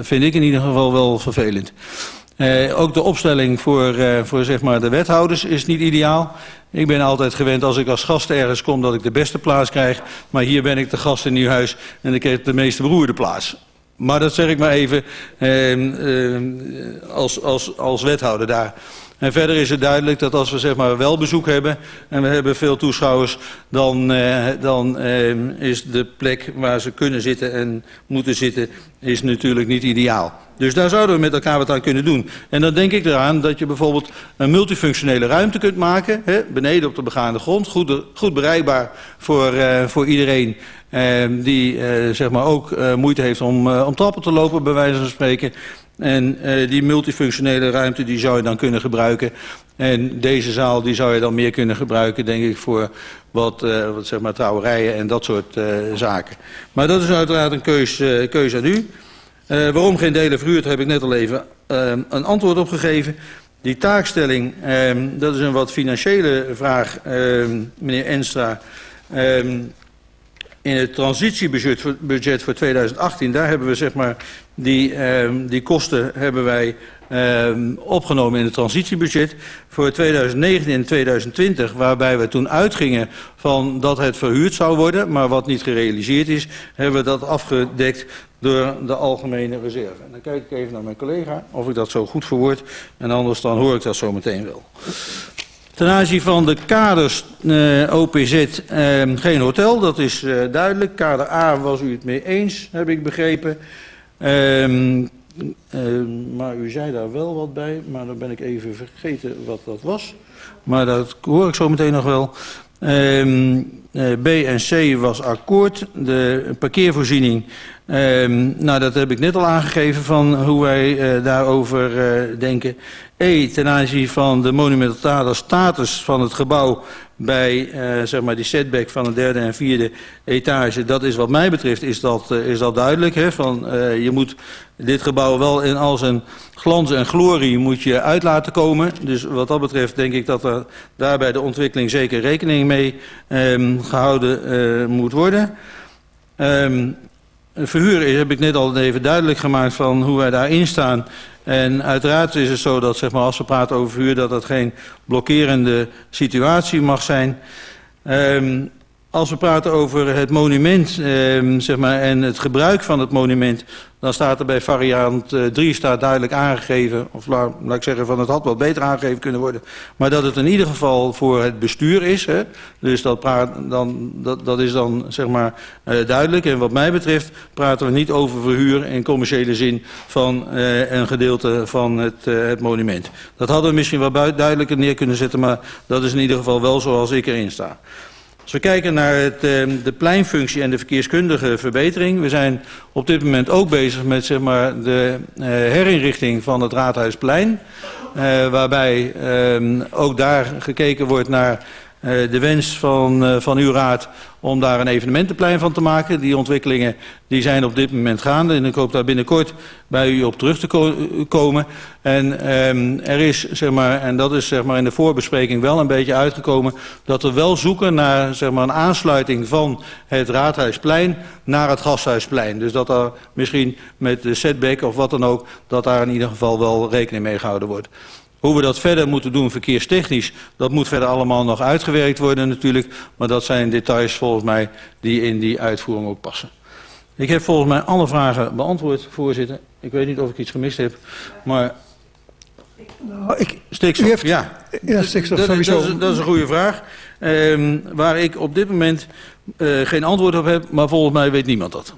vind ik in ieder geval wel vervelend. Uh, ook de opstelling voor, voor zeg maar de wethouders is niet ideaal. Ik ben altijd gewend als ik als gast ergens kom dat ik de beste plaats krijg. Maar hier ben ik de gast in Nieuwhuis en ik heb de meeste beroerde plaats. Maar dat zeg ik maar even uh, als, als, als wethouder daar. En verder is het duidelijk dat als we zeg maar wel bezoek hebben en we hebben veel toeschouwers, dan, uh, dan uh, is de plek waar ze kunnen zitten en moeten zitten, is natuurlijk niet ideaal. Dus daar zouden we met elkaar wat aan kunnen doen. En dan denk ik eraan dat je bijvoorbeeld een multifunctionele ruimte kunt maken, hè, beneden op de begaande grond, goed, goed bereikbaar voor, uh, voor iedereen uh, die uh, zeg maar ook moeite heeft om, om trappen te lopen, bij wijze van spreken. En uh, die multifunctionele ruimte die zou je dan kunnen gebruiken. En deze zaal die zou je dan meer kunnen gebruiken, denk ik, voor wat, uh, wat zeg maar, trouwerijen en dat soort uh, zaken. Maar dat is uiteraard een keus, uh, keus aan u. Waarom geen delen verhuurd, heb ik net al even een antwoord op gegeven. Die taakstelling, dat is een wat financiële vraag, meneer Enstra. In het transitiebudget voor, budget voor 2018, daar hebben we zeg maar die, uh, die kosten hebben wij ehm, opgenomen in het transitiebudget voor 2019 en 2020, waarbij we toen uitgingen van dat het verhuurd zou worden, maar wat niet gerealiseerd is, hebben we dat afgedekt door de algemene reserve. Dan kijk ik even naar mijn collega of ik dat zo goed verwoord en anders dan hoor ik dat zo meteen wel. Ten aanzien van de kaders eh, OPZ eh, geen hotel, dat is eh, duidelijk. Kader A was u het mee eens, heb ik begrepen. Ehm, eh, maar u zei daar wel wat bij, maar dan ben ik even vergeten wat dat was. Maar dat hoor ik zo meteen nog wel. Ehm, eh, B en C was akkoord. De parkeervoorziening, ehm, nou dat heb ik net al aangegeven van hoe wij eh, daarover eh, denken. E, ten aanzien van de monumentale status van het gebouw bij eh, zeg maar die setback van de derde en vierde etage. Dat is wat mij betreft is dat, eh, is dat duidelijk. Hè? Van, eh, je moet dit gebouw wel in al zijn glans en glorie moet je uit laten komen. Dus wat dat betreft denk ik dat er daar bij de ontwikkeling zeker rekening mee ehm, gehouden eh, moet worden. Ehm, verhuur heb ik net al even duidelijk gemaakt van hoe wij daarin staan. En uiteraard is het zo dat zeg maar, als we praten over verhuur... dat dat geen blokkerende situatie mag zijn. Ehm, als we praten over het monument ehm, zeg maar, en het gebruik van het monument... dan staat er bij variant 3 staat duidelijk aangegeven... of laat, ik zeggen, van het had wat beter aangegeven kunnen worden... maar dat het in ieder geval voor het bestuur is. Hè? Dus dat, praat, dan, dat, dat is dan zeg maar, uh, duidelijk. En wat mij betreft praten we niet over verhuur in commerciële zin... van uh, een gedeelte van het, het monument. Dat hadden we misschien wel duidelijker neer kunnen zetten... maar dat is in ieder geval wel zoals ik erin sta. Als we kijken naar het, de pleinfunctie en de verkeerskundige verbetering... we zijn op dit moment ook bezig met zeg maar, de uh, herinrichting van het Raadhuisplein... Uh, waarbij uh, ook daar gekeken wordt naar de wens van, uh, van uw raad om daar een evenementenplein van te maken. Die ontwikkelingen die zijn op dit moment gaande en ik hoop daar binnenkort bij u op terug te ko komen. En um, er is, zeg maar, en dat is zeg maar in de voorbespreking wel een beetje uitgekomen, dat we wel zoeken naar zeg maar, een aansluiting van het Raadhuisplein naar het Gasthuisplein. Dus dat er misschien met de setback of wat dan ook, dat daar in ieder geval wel rekening mee gehouden wordt. Hoe we dat verder moeten doen verkeerstechnisch, dat moet verder allemaal nog uitgewerkt worden natuurlijk. Maar dat zijn details volgens mij die in die uitvoering ook passen. Ik heb volgens mij alle vragen beantwoord, voorzitter. Ik weet niet of ik iets gemist heb, maar... Nou, ik, stikstof, heeft, ja. Ja, stikstof dat, sowieso. Dat is, dat is een goede vraag. Um, waar ik op dit moment uh, geen antwoord op heb, maar volgens mij weet niemand dat.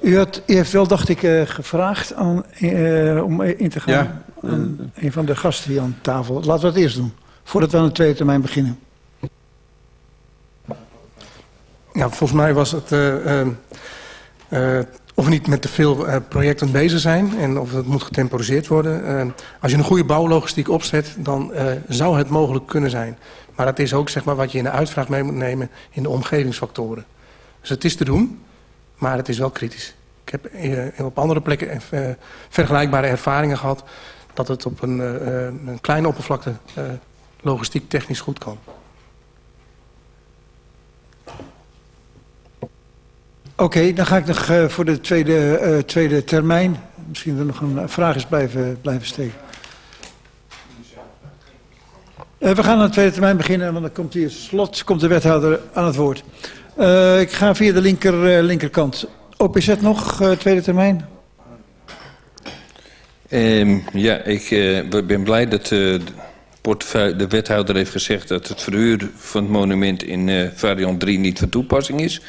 U, had, u heeft wel, dacht ik, uh, gevraagd aan, uh, om in te gaan. Ja. Aan een van de gasten hier aan tafel. Laten we het eerst doen, voordat we aan de tweede termijn beginnen. Ja, volgens mij was het... Uh, of we niet met te veel projecten bezig zijn en of het moet getemporiseerd worden. als je een goede bouwlogistiek opzet, dan zou het mogelijk kunnen zijn. Maar dat is ook zeg maar, wat je in de uitvraag mee moet nemen in de omgevingsfactoren. Dus het is te doen, maar het is wel kritisch. Ik heb op andere plekken vergelijkbare ervaringen gehad... dat het op een, uh, een kleine oppervlakte logistiek technisch goed kan. Oké, dan ga ik nog voor de tweede, tweede termijn... misschien er nog een vraag is blijven, blijven steken. we gaan aan de tweede termijn beginnen... want dan komt hier slot komt de wethouder aan het woord. Ik ga via de linker, linkerkant. OPZ nog, tweede termijn? Um, ja, ik uh, ben blij dat uh, de wethouder heeft gezegd... dat het verhuur van het monument in uh, variant 3 niet van toepassing is.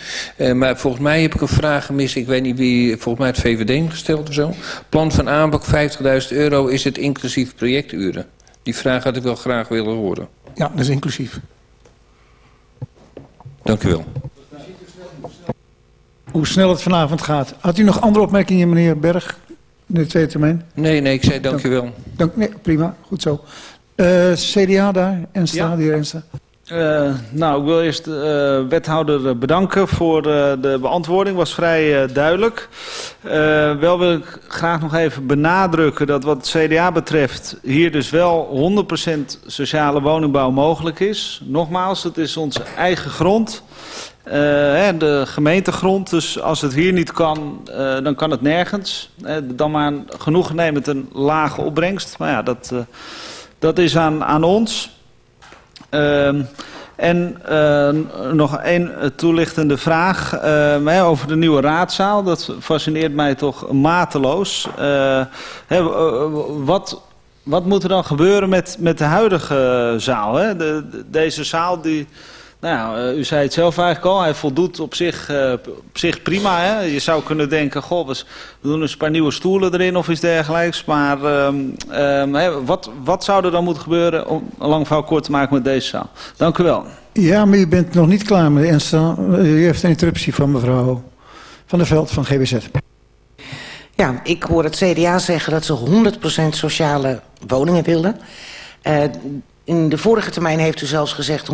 Maar volgens mij heb ik een vraag gemist. Ik weet niet wie, volgens mij het VVD gesteld of zo. Plan van aanpak 50.000 euro, is het inclusief projecturen? Die vraag had ik wel graag willen horen. Ja, dat is inclusief. Dank u wel hoe snel het vanavond gaat. Had u nog andere opmerkingen, meneer Berg, de tweede termijn? Nee, nee, ik zei dank, dank. Dank, nee, prima, goed zo. Uh, CDA daar, Ensta, ja. Ensta. Uh, nou, ik wil eerst de uh, wethouder bedanken voor uh, de beantwoording. was vrij duidelijk. wel wil ik graag nog even benadrukken dat wat het CDA betreft... hier dus wel 100% sociale woningbouw mogelijk is. Nogmaals, het is onze eigen grond. De gemeentegrond, dus als het hier niet kan, dan kan het nergens. dan maar genoegen nemen met een lage opbrengst. Maar ja, dat, dat is aan, aan ons... Uh, en uh, nog één toelichtende vraag uh, over de nieuwe raadzaal. Dat fascineert mij toch mateloos. Uh, wat, wat moet er dan gebeuren met, met de huidige zaal? Hè? De, deze zaal die nou, u zei het zelf eigenlijk al, hij voldoet op zich, uh, op zich prima. Hè? Je zou kunnen denken, goh, we doen eens een paar nieuwe stoelen erin of iets dergelijks. Maar um, um, wat, wat zou er dan moeten gebeuren om een lang verhaal kort te maken met deze zaal? Dank u wel. Ja, maar u bent nog niet klaar met de instaan. U heeft een interruptie van mevrouw Van der Veld van GBZ. Ja, ik hoor het CDA zeggen dat ze 100% sociale woningen willen. Uh, in de vorige termijn heeft u zelfs gezegd 100%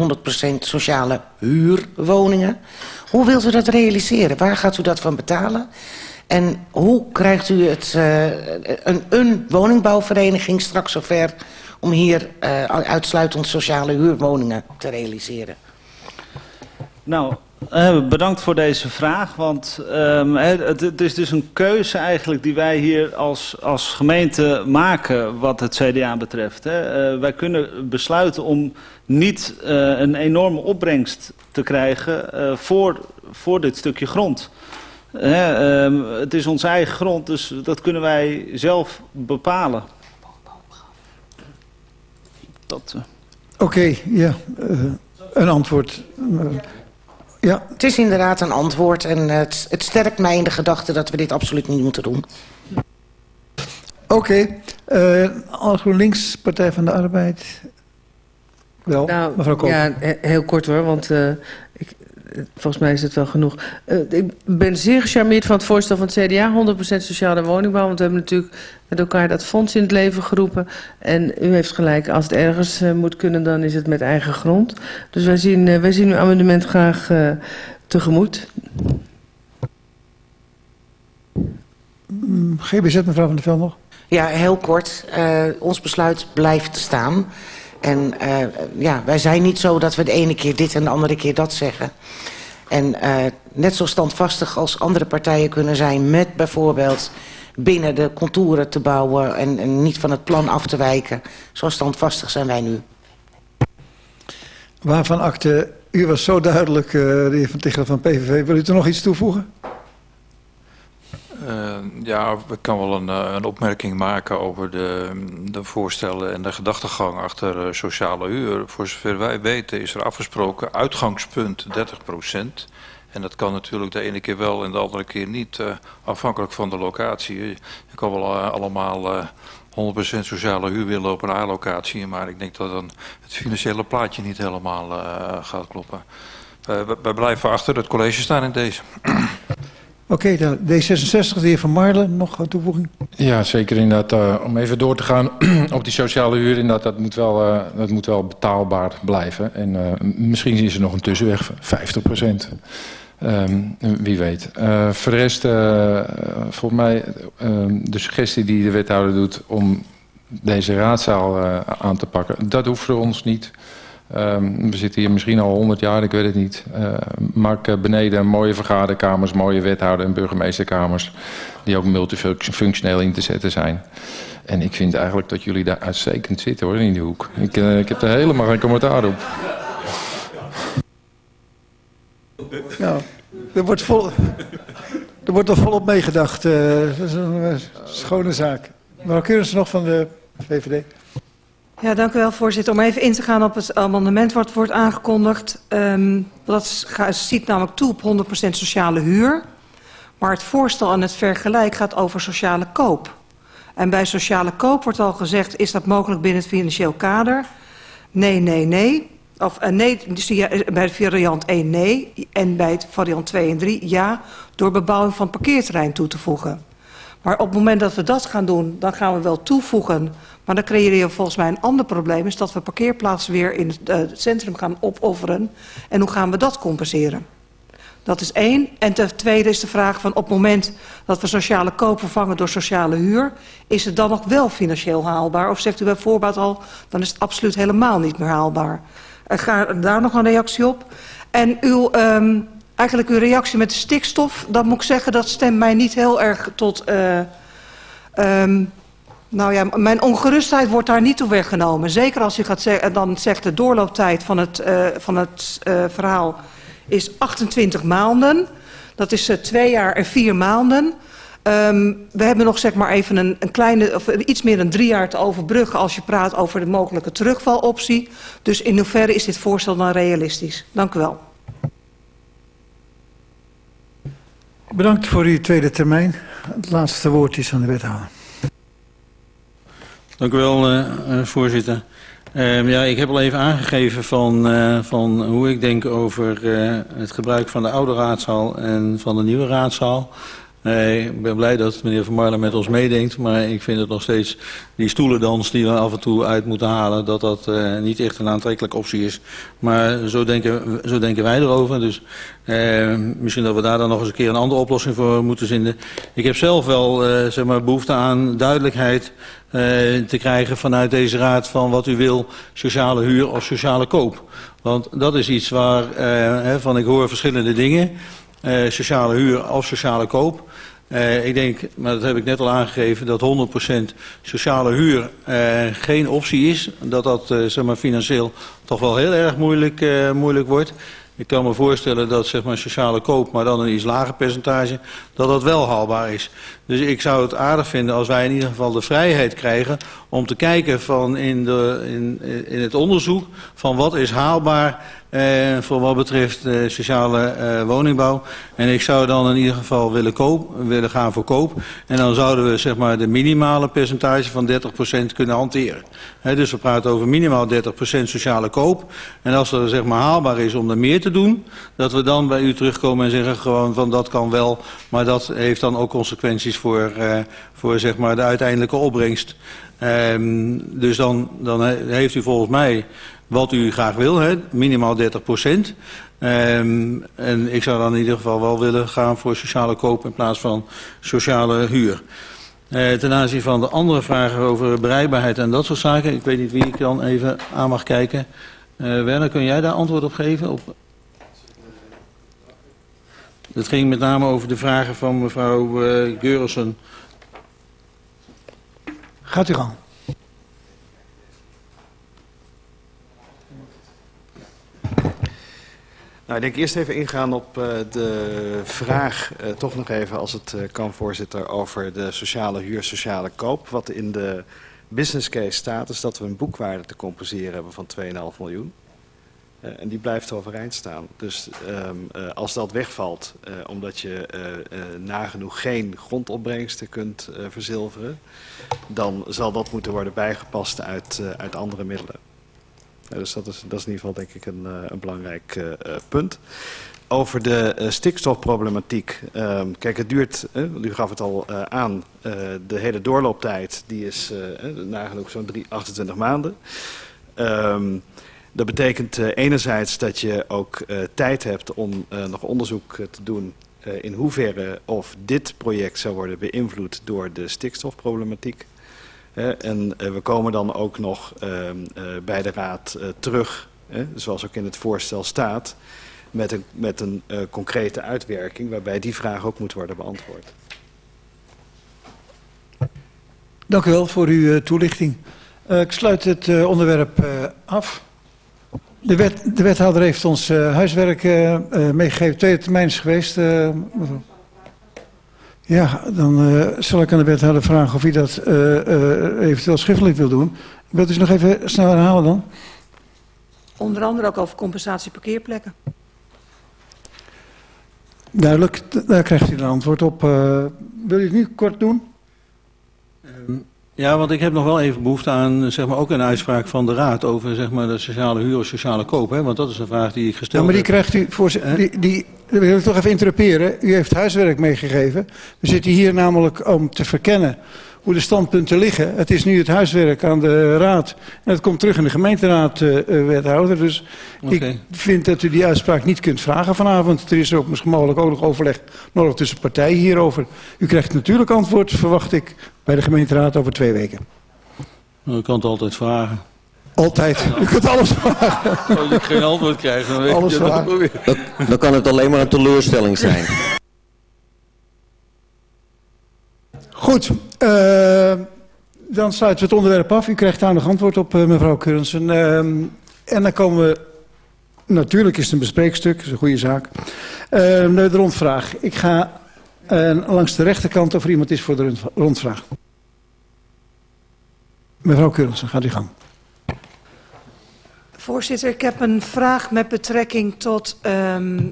sociale huurwoningen. Hoe wilt u dat realiseren? Waar gaat u dat van betalen? En hoe krijgt u het, uh, een, een woningbouwvereniging straks zover om hier uh, uitsluitend sociale huurwoningen te realiseren? Nou, uh, bedankt voor deze vraag, want um, het, het, is dus een keuze eigenlijk die wij hier als, als gemeente maken wat het CDA betreft. Hè. Uh, wij kunnen besluiten om niet uh, een enorme opbrengst te krijgen voor, voor dit stukje grond. Um, het is onze eigen grond, dus dat kunnen wij zelf bepalen. Oké, ja, een antwoord. Ja. Het is inderdaad een antwoord en het, het sterkt mij in de gedachte dat we dit absoluut niet moeten doen. Oké, okay. uh, GroenLinks, Partij van de Arbeid. Wel, nou, mevrouw Koop. Ja, heel kort hoor, want uh, ik, volgens mij is het wel genoeg. Uh, ik ben zeer gecharmeerd van het voorstel van het CDA, 100% sociale woningbouw. Want we hebben natuurlijk met elkaar dat fonds in het leven geroepen. En u heeft gelijk, als het ergens uh, moet kunnen, dan is het met eigen grond. Dus wij zien, uh, wij zien uw amendement graag uh, tegemoet. Mm, GBZ, mevrouw van der Veld nog? Ja, heel kort. Uh, ons besluit blijft staan. En uh, ja, wij zijn niet zo dat we de ene keer dit en de andere keer dat zeggen. En uh, net zo standvastig als andere partijen kunnen zijn met bijvoorbeeld binnen de contouren te bouwen en, niet van het plan af te wijken. Zo standvastig zijn wij nu. Waarvan akte, u was zo duidelijk, uh, de heer Van Tichelen van PVV. Wil u er nog iets toevoegen? Uh, ja, ik kan wel een, een opmerking maken over de, de voorstellen en de gedachtegang achter uh, sociale huur. Voor zover wij weten is er afgesproken uitgangspunt 30 procent. En dat kan natuurlijk de ene keer wel en de andere keer niet, afhankelijk van de locatie. Je kan wel allemaal uh, 100% sociale huur willen op een A-locatie, maar ik denk dat dan het financiële plaatje niet helemaal gaat kloppen. wij blijven achter het college staan in deze. Oké, okay, D66, de heer Van Marlen, nog een toevoeging? Ja, zeker inderdaad. Uh, om even door te gaan op die sociale huur, inderdaad, dat moet wel, uh, dat moet wel betaalbaar blijven. En uh, misschien is er nog een tussenweg, 50 procent. Um, wie weet. Voor de rest, volgens mij, uh, de suggestie die de wethouder doet om deze raadzaal aan te pakken, dat hoeft voor ons niet. Um, we zitten hier misschien al 100 jaar, ik weet het niet. Uh, maak beneden mooie vergaderkamers, mooie wethouder- en burgemeesterkamers, die ook multifunctioneel in te zetten zijn. En ik vind eigenlijk dat jullie daar uitstekend zitten hoor, in die hoek. Ik, uh, ik heb er helemaal geen commentaar op. Nou, er wordt, vol, er wordt volop meegedacht. Uh, dat is een schone zaak. Maar kunnen ze nog van de VVD? Ja, dank u wel, voorzitter. Om even in te gaan op het amendement wat wordt aangekondigd. Um, dat ziet namelijk toe op 100% sociale huur. Maar het voorstel en het vergelijk gaat over sociale koop. En bij sociale koop wordt al gezegd, is dat mogelijk binnen het financieel kader? Nee, nee, nee. Of uh, nee, dus ja, bij variant 1 nee. En bij variant 2 en 3 ja, door bebouwing van parkeerterrein toe te voegen. Maar op het moment dat we dat gaan doen, dan gaan we wel toevoegen. Maar dan creëer je volgens mij een ander probleem. Is dat we parkeerplaatsen weer in het, het centrum gaan opofferen. En hoe gaan we dat compenseren? Dat is één. En ten tweede is de vraag van op het moment dat we sociale koop vervangen door sociale huur... is het dan nog wel financieel haalbaar? Of zegt u bij voorbaat al, dan is het absoluut helemaal niet meer haalbaar? Uh, ga daar nog een reactie op. En uw, um, eigenlijk uw reactie met de stikstof, dan moet ik zeggen... dat stemt mij niet heel erg tot... Uh, um, nou ja, mijn ongerustheid wordt daar niet toe weggenomen. Zeker als u gaat zeggen, dan zegt de doorlooptijd van het, uh, van het uh, verhaal is 28 maanden. Dat is twee jaar en vier maanden. Um, we hebben nog zeg maar even een, een kleine, of iets meer dan drie jaar te overbruggen als je praat over de mogelijke terugvaloptie. Dus in hoeverre is dit voorstel dan realistisch? Dank u wel. Bedankt voor uw tweede termijn. Het laatste woord is aan de wethouder. Dank u wel, uh, voorzitter. Uh, ja, ik heb al even aangegeven van, uh, van hoe ik denk over het gebruik van de oude raadzaal en van de nieuwe raadzaal. Nee, ik ben blij dat meneer Van Marlen met ons meedenkt, maar ik vind het nog steeds die stoelendans die we af en toe uit moeten halen, dat dat uh, niet echt een aantrekkelijke optie is. Maar zo denken, zo denken wij erover, dus uh, misschien dat we daar dan nog eens een keer een andere oplossing voor moeten vinden. Ik heb zelf wel uh, zeg maar behoefte aan duidelijkheid te krijgen vanuit deze raad van wat u wil, sociale huur of sociale koop. Want dat is iets waar, van ik hoor verschillende dingen. Uh, sociale huur of sociale koop. Uh, ik denk, maar dat heb ik net al aangegeven, dat 100% sociale huur uh, geen optie is. Dat dat zeg maar, financieel toch wel heel erg moeilijk, moeilijk wordt. Ik kan me voorstellen dat zeg maar, sociale koop, maar dan een iets lager percentage, dat dat wel haalbaar is. Dus ik zou het aardig vinden als wij in ieder geval de vrijheid krijgen om te kijken van in, de, in, in het onderzoek van wat is haalbaar eh, voor wat betreft eh, sociale eh, woningbouw. En ik zou dan in ieder geval willen, koop, willen gaan voor koop. En dan zouden we zeg maar, de minimale percentage van 30% kunnen hanteren. Dus we praten over minimaal 30% sociale koop. En als er zeg maar, haalbaar is om er meer te doen, dat we dan bij u terugkomen en zeggen gewoon van dat kan wel. Maar dat heeft dan ook consequenties voor, uh, voor zeg maar, de uiteindelijke opbrengst. Um, dus dan, dan heeft u volgens mij wat u graag wil, hè, minimaal 30 procent. Um, en ik zou dan in ieder geval wel willen gaan voor sociale koop in plaats van sociale huur. Uh, ten aanzien van de andere vragen over bereikbaarheid en dat soort zaken, ik weet niet wie ik dan even aan mag kijken. Uh, Werner, kun jij daar antwoord op geven? Op... Het ging met name over de vragen van mevrouw uh. Gaat u gang. Nou, ik denk eerst even ingaan op uh, de vraag, uh, toch nog even als het uh, kan voorzitter, over de sociale huur, sociale koop. Wat in de business case staat is dat we een boekwaarde te compenseren hebben van 2,5 miljoen. en die blijft overeind staan. Dus um, als dat wegvalt, omdat je nagenoeg geen grondopbrengsten kunt verzilveren, dan zal dat moeten worden bijgepast uit, uit andere middelen. Dus dat is, dat is in ieder geval denk ik een, uh, een belangrijk uh, punt. Over de stikstofproblematiek. Um, kijk, het duurt, u gaf het al aan, de hele doorlooptijd die is nagenoeg zo'n 28 maanden. Um, dat betekent enerzijds dat je ook tijd hebt om nog onderzoek te doen in hoeverre of dit project zou worden beïnvloed door de stikstofproblematiek. En we komen dan ook nog bij de Raad terug, zoals ook in het voorstel staat, met een, met een concrete uitwerking waarbij die vraag ook moet worden beantwoord. Dank u wel voor uw toelichting. Ik sluit het onderwerp af. De, wet, de, wethouder heeft ons huiswerk meegegeven. Tweede termijn is geweest. Ja, dan uh, zal ik aan de wethouder vragen of hij dat uh, uh, eventueel schriftelijk wil doen. Wilt u ze nog even snel herhalen dan? Onder andere ook over compensatie parkeerplekken. Duidelijk, daar krijgt u een antwoord op. wil je het nu kort doen? Um, ja, want ik heb nog wel even behoefte aan zeg maar, ook een uitspraak van de Raad over zeg maar, de sociale huur of sociale koop. Hè? Want dat is een vraag die ik gesteld heb. Ja, maar die krijgt u voor die, die wil ik toch even interruperen. U heeft huiswerk meegegeven. We zitten hier namelijk om te verkennen hoe de standpunten liggen. Het is nu het huiswerk aan de raad. En het komt terug in de gemeenteraad, eh, eh, wethouder. Dus ik vind dat u die uitspraak niet kunt vragen vanavond. Er is ook misschien mogelijk ook nog overleg nodig tussen partijen hierover. U krijgt natuurlijk antwoord, verwacht ik, bij de gemeenteraad over twee weken. Nou, ik kan het altijd vragen. Altijd. U kunt alles vragen. Als ik geen antwoord krijg, dan weet Alles je dat vragen. ook weer. Dan, dan kan het alleen maar een teleurstelling zijn. Goed, eh, dan sluiten we het onderwerp af. U krijgt daar nog antwoord op, eh, mevrouw Keurensen. Ehm, en dan komen we... Natuurlijk is het een bespreekstuk, dat is een goede zaak. Naar de rondvraag. Ik ga eh, langs de rechterkant of er iemand is voor de rond- rondvraag. Mevrouw Keurensen, gaat u gang. Voorzitter, ik heb een vraag met betrekking tot ehm,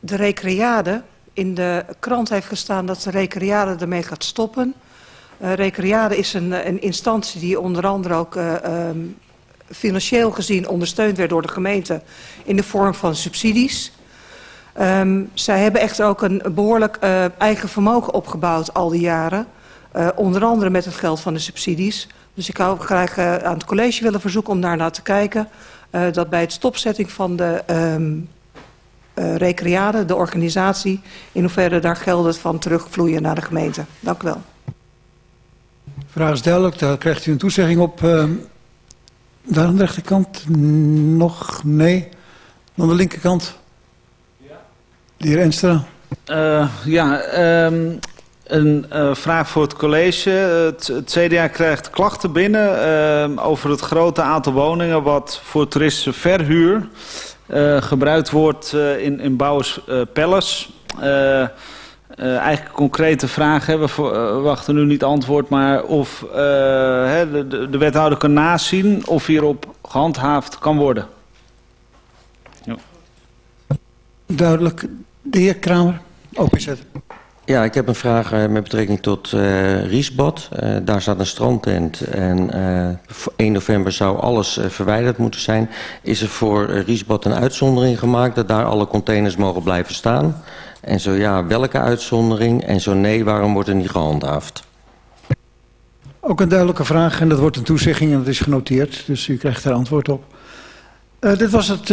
de recreade. In de krant heeft gestaan dat de recreade ermee gaat stoppen. Eh recreade is een, een instantie die onder andere ook eh, ehm, financieel gezien ondersteund werd door de gemeente in de vorm van subsidies. Ehm, zij hebben echter ook een behoorlijk eh, eigen vermogen opgebouwd al die jaren. Eh, onder andere met het geld van de subsidies. Dus ik zou graag eh, aan het college willen verzoeken om daarnaar te kijken. eh, dat bij het stopzetting van de ehm eh, recreade, de organisatie, in hoeverre daar gelden van terugvloeien naar de gemeente. Dank u wel. De vraag is duidelijk, daar krijgt u een toezegging op. ehm, daar aan de rechterkant nog nee. Aan de linkerkant? De heer Enstra. Eh, ja, ehm, een eh, vraag voor het college. Het, het CDA krijgt klachten binnen ehm, over het grote aantal woningen wat voor toeristische verhuur gebruikt wordt eh, in, in Bouwers eh, Palace. Eh, eh, eigenlijk een concrete vraag. Hè. We voor- eh, wachten nu niet antwoord, maar of eh, hè, de, de, de wethouder kan nazien of hierop gehandhaafd kan worden. Duidelijk. De heer Kramer, OPZ. Ja, ik heb een vraag eh, met betrekking tot eh Riesbad. Eh, daar staat een strandtent en eh, voor 1 november zou alles verwijderd moeten zijn. Is er voor Riesbad een uitzondering gemaakt dat daar alle containers mogen blijven staan? En zo ja, welke uitzondering? En zo nee, waarom wordt er niet gehandhaafd? Ook een duidelijke vraag en dat wordt een toezegging en dat is genoteerd. Dus u krijgt daar antwoord op. Dit was het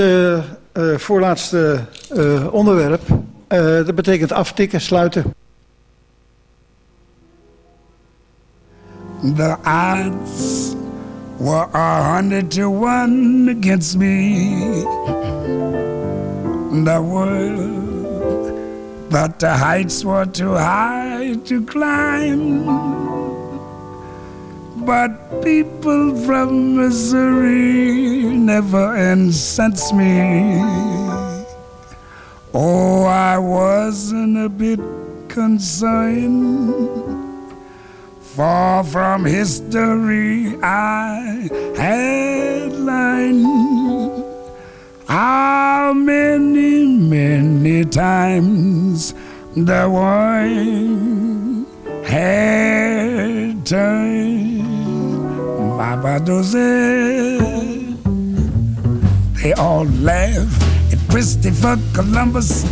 voorlaatste onderwerp. Dat betekent aftikken, sluiten. The odds were a hundred to one against me. The world thought the heights were too high to climb. But people from Missouri never incensed me. Oh, I wasn't a bit concerned. Far from history, I had learned how many, many times the world had turned. Jose, they all laughed at Christopher Columbus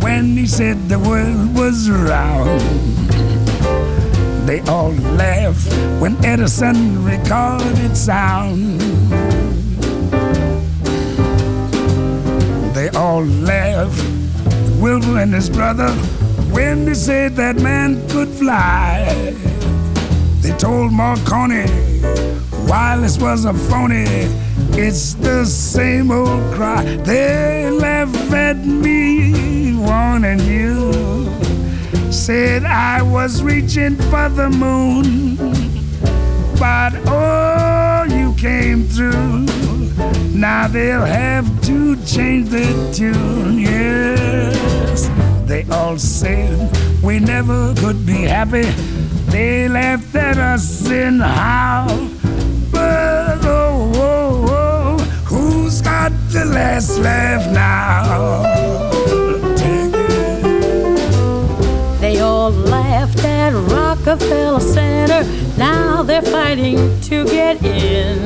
when he said the world was round. They all laugh when Edison recorded sound. They all laugh at Wilbur and his brother when they said that man could fly. They told Marconi wireless was a phony. It's the same old cry. They laugh at me, warning you said I was reaching for the moon. But oh, you came through. Now they'll have to change the tune. Yes, they all said we never could be happy. They laughed at us in how. But oh, oh, oh, who's got the last laugh now? at Rockefeller Center. Now they're fighting to get in.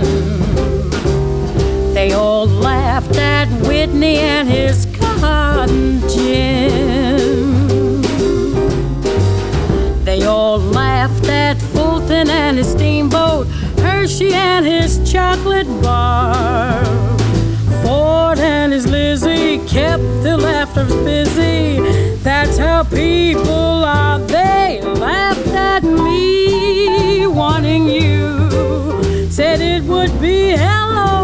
They all laughed at Whitney and his cotton gin. They all laughed at Fulton and his steamboat, Hershey and his chocolate bar. Ford and his Lizzie kept the laughter busy well, people are. they laughed at me, wanting you. Said it would be hello,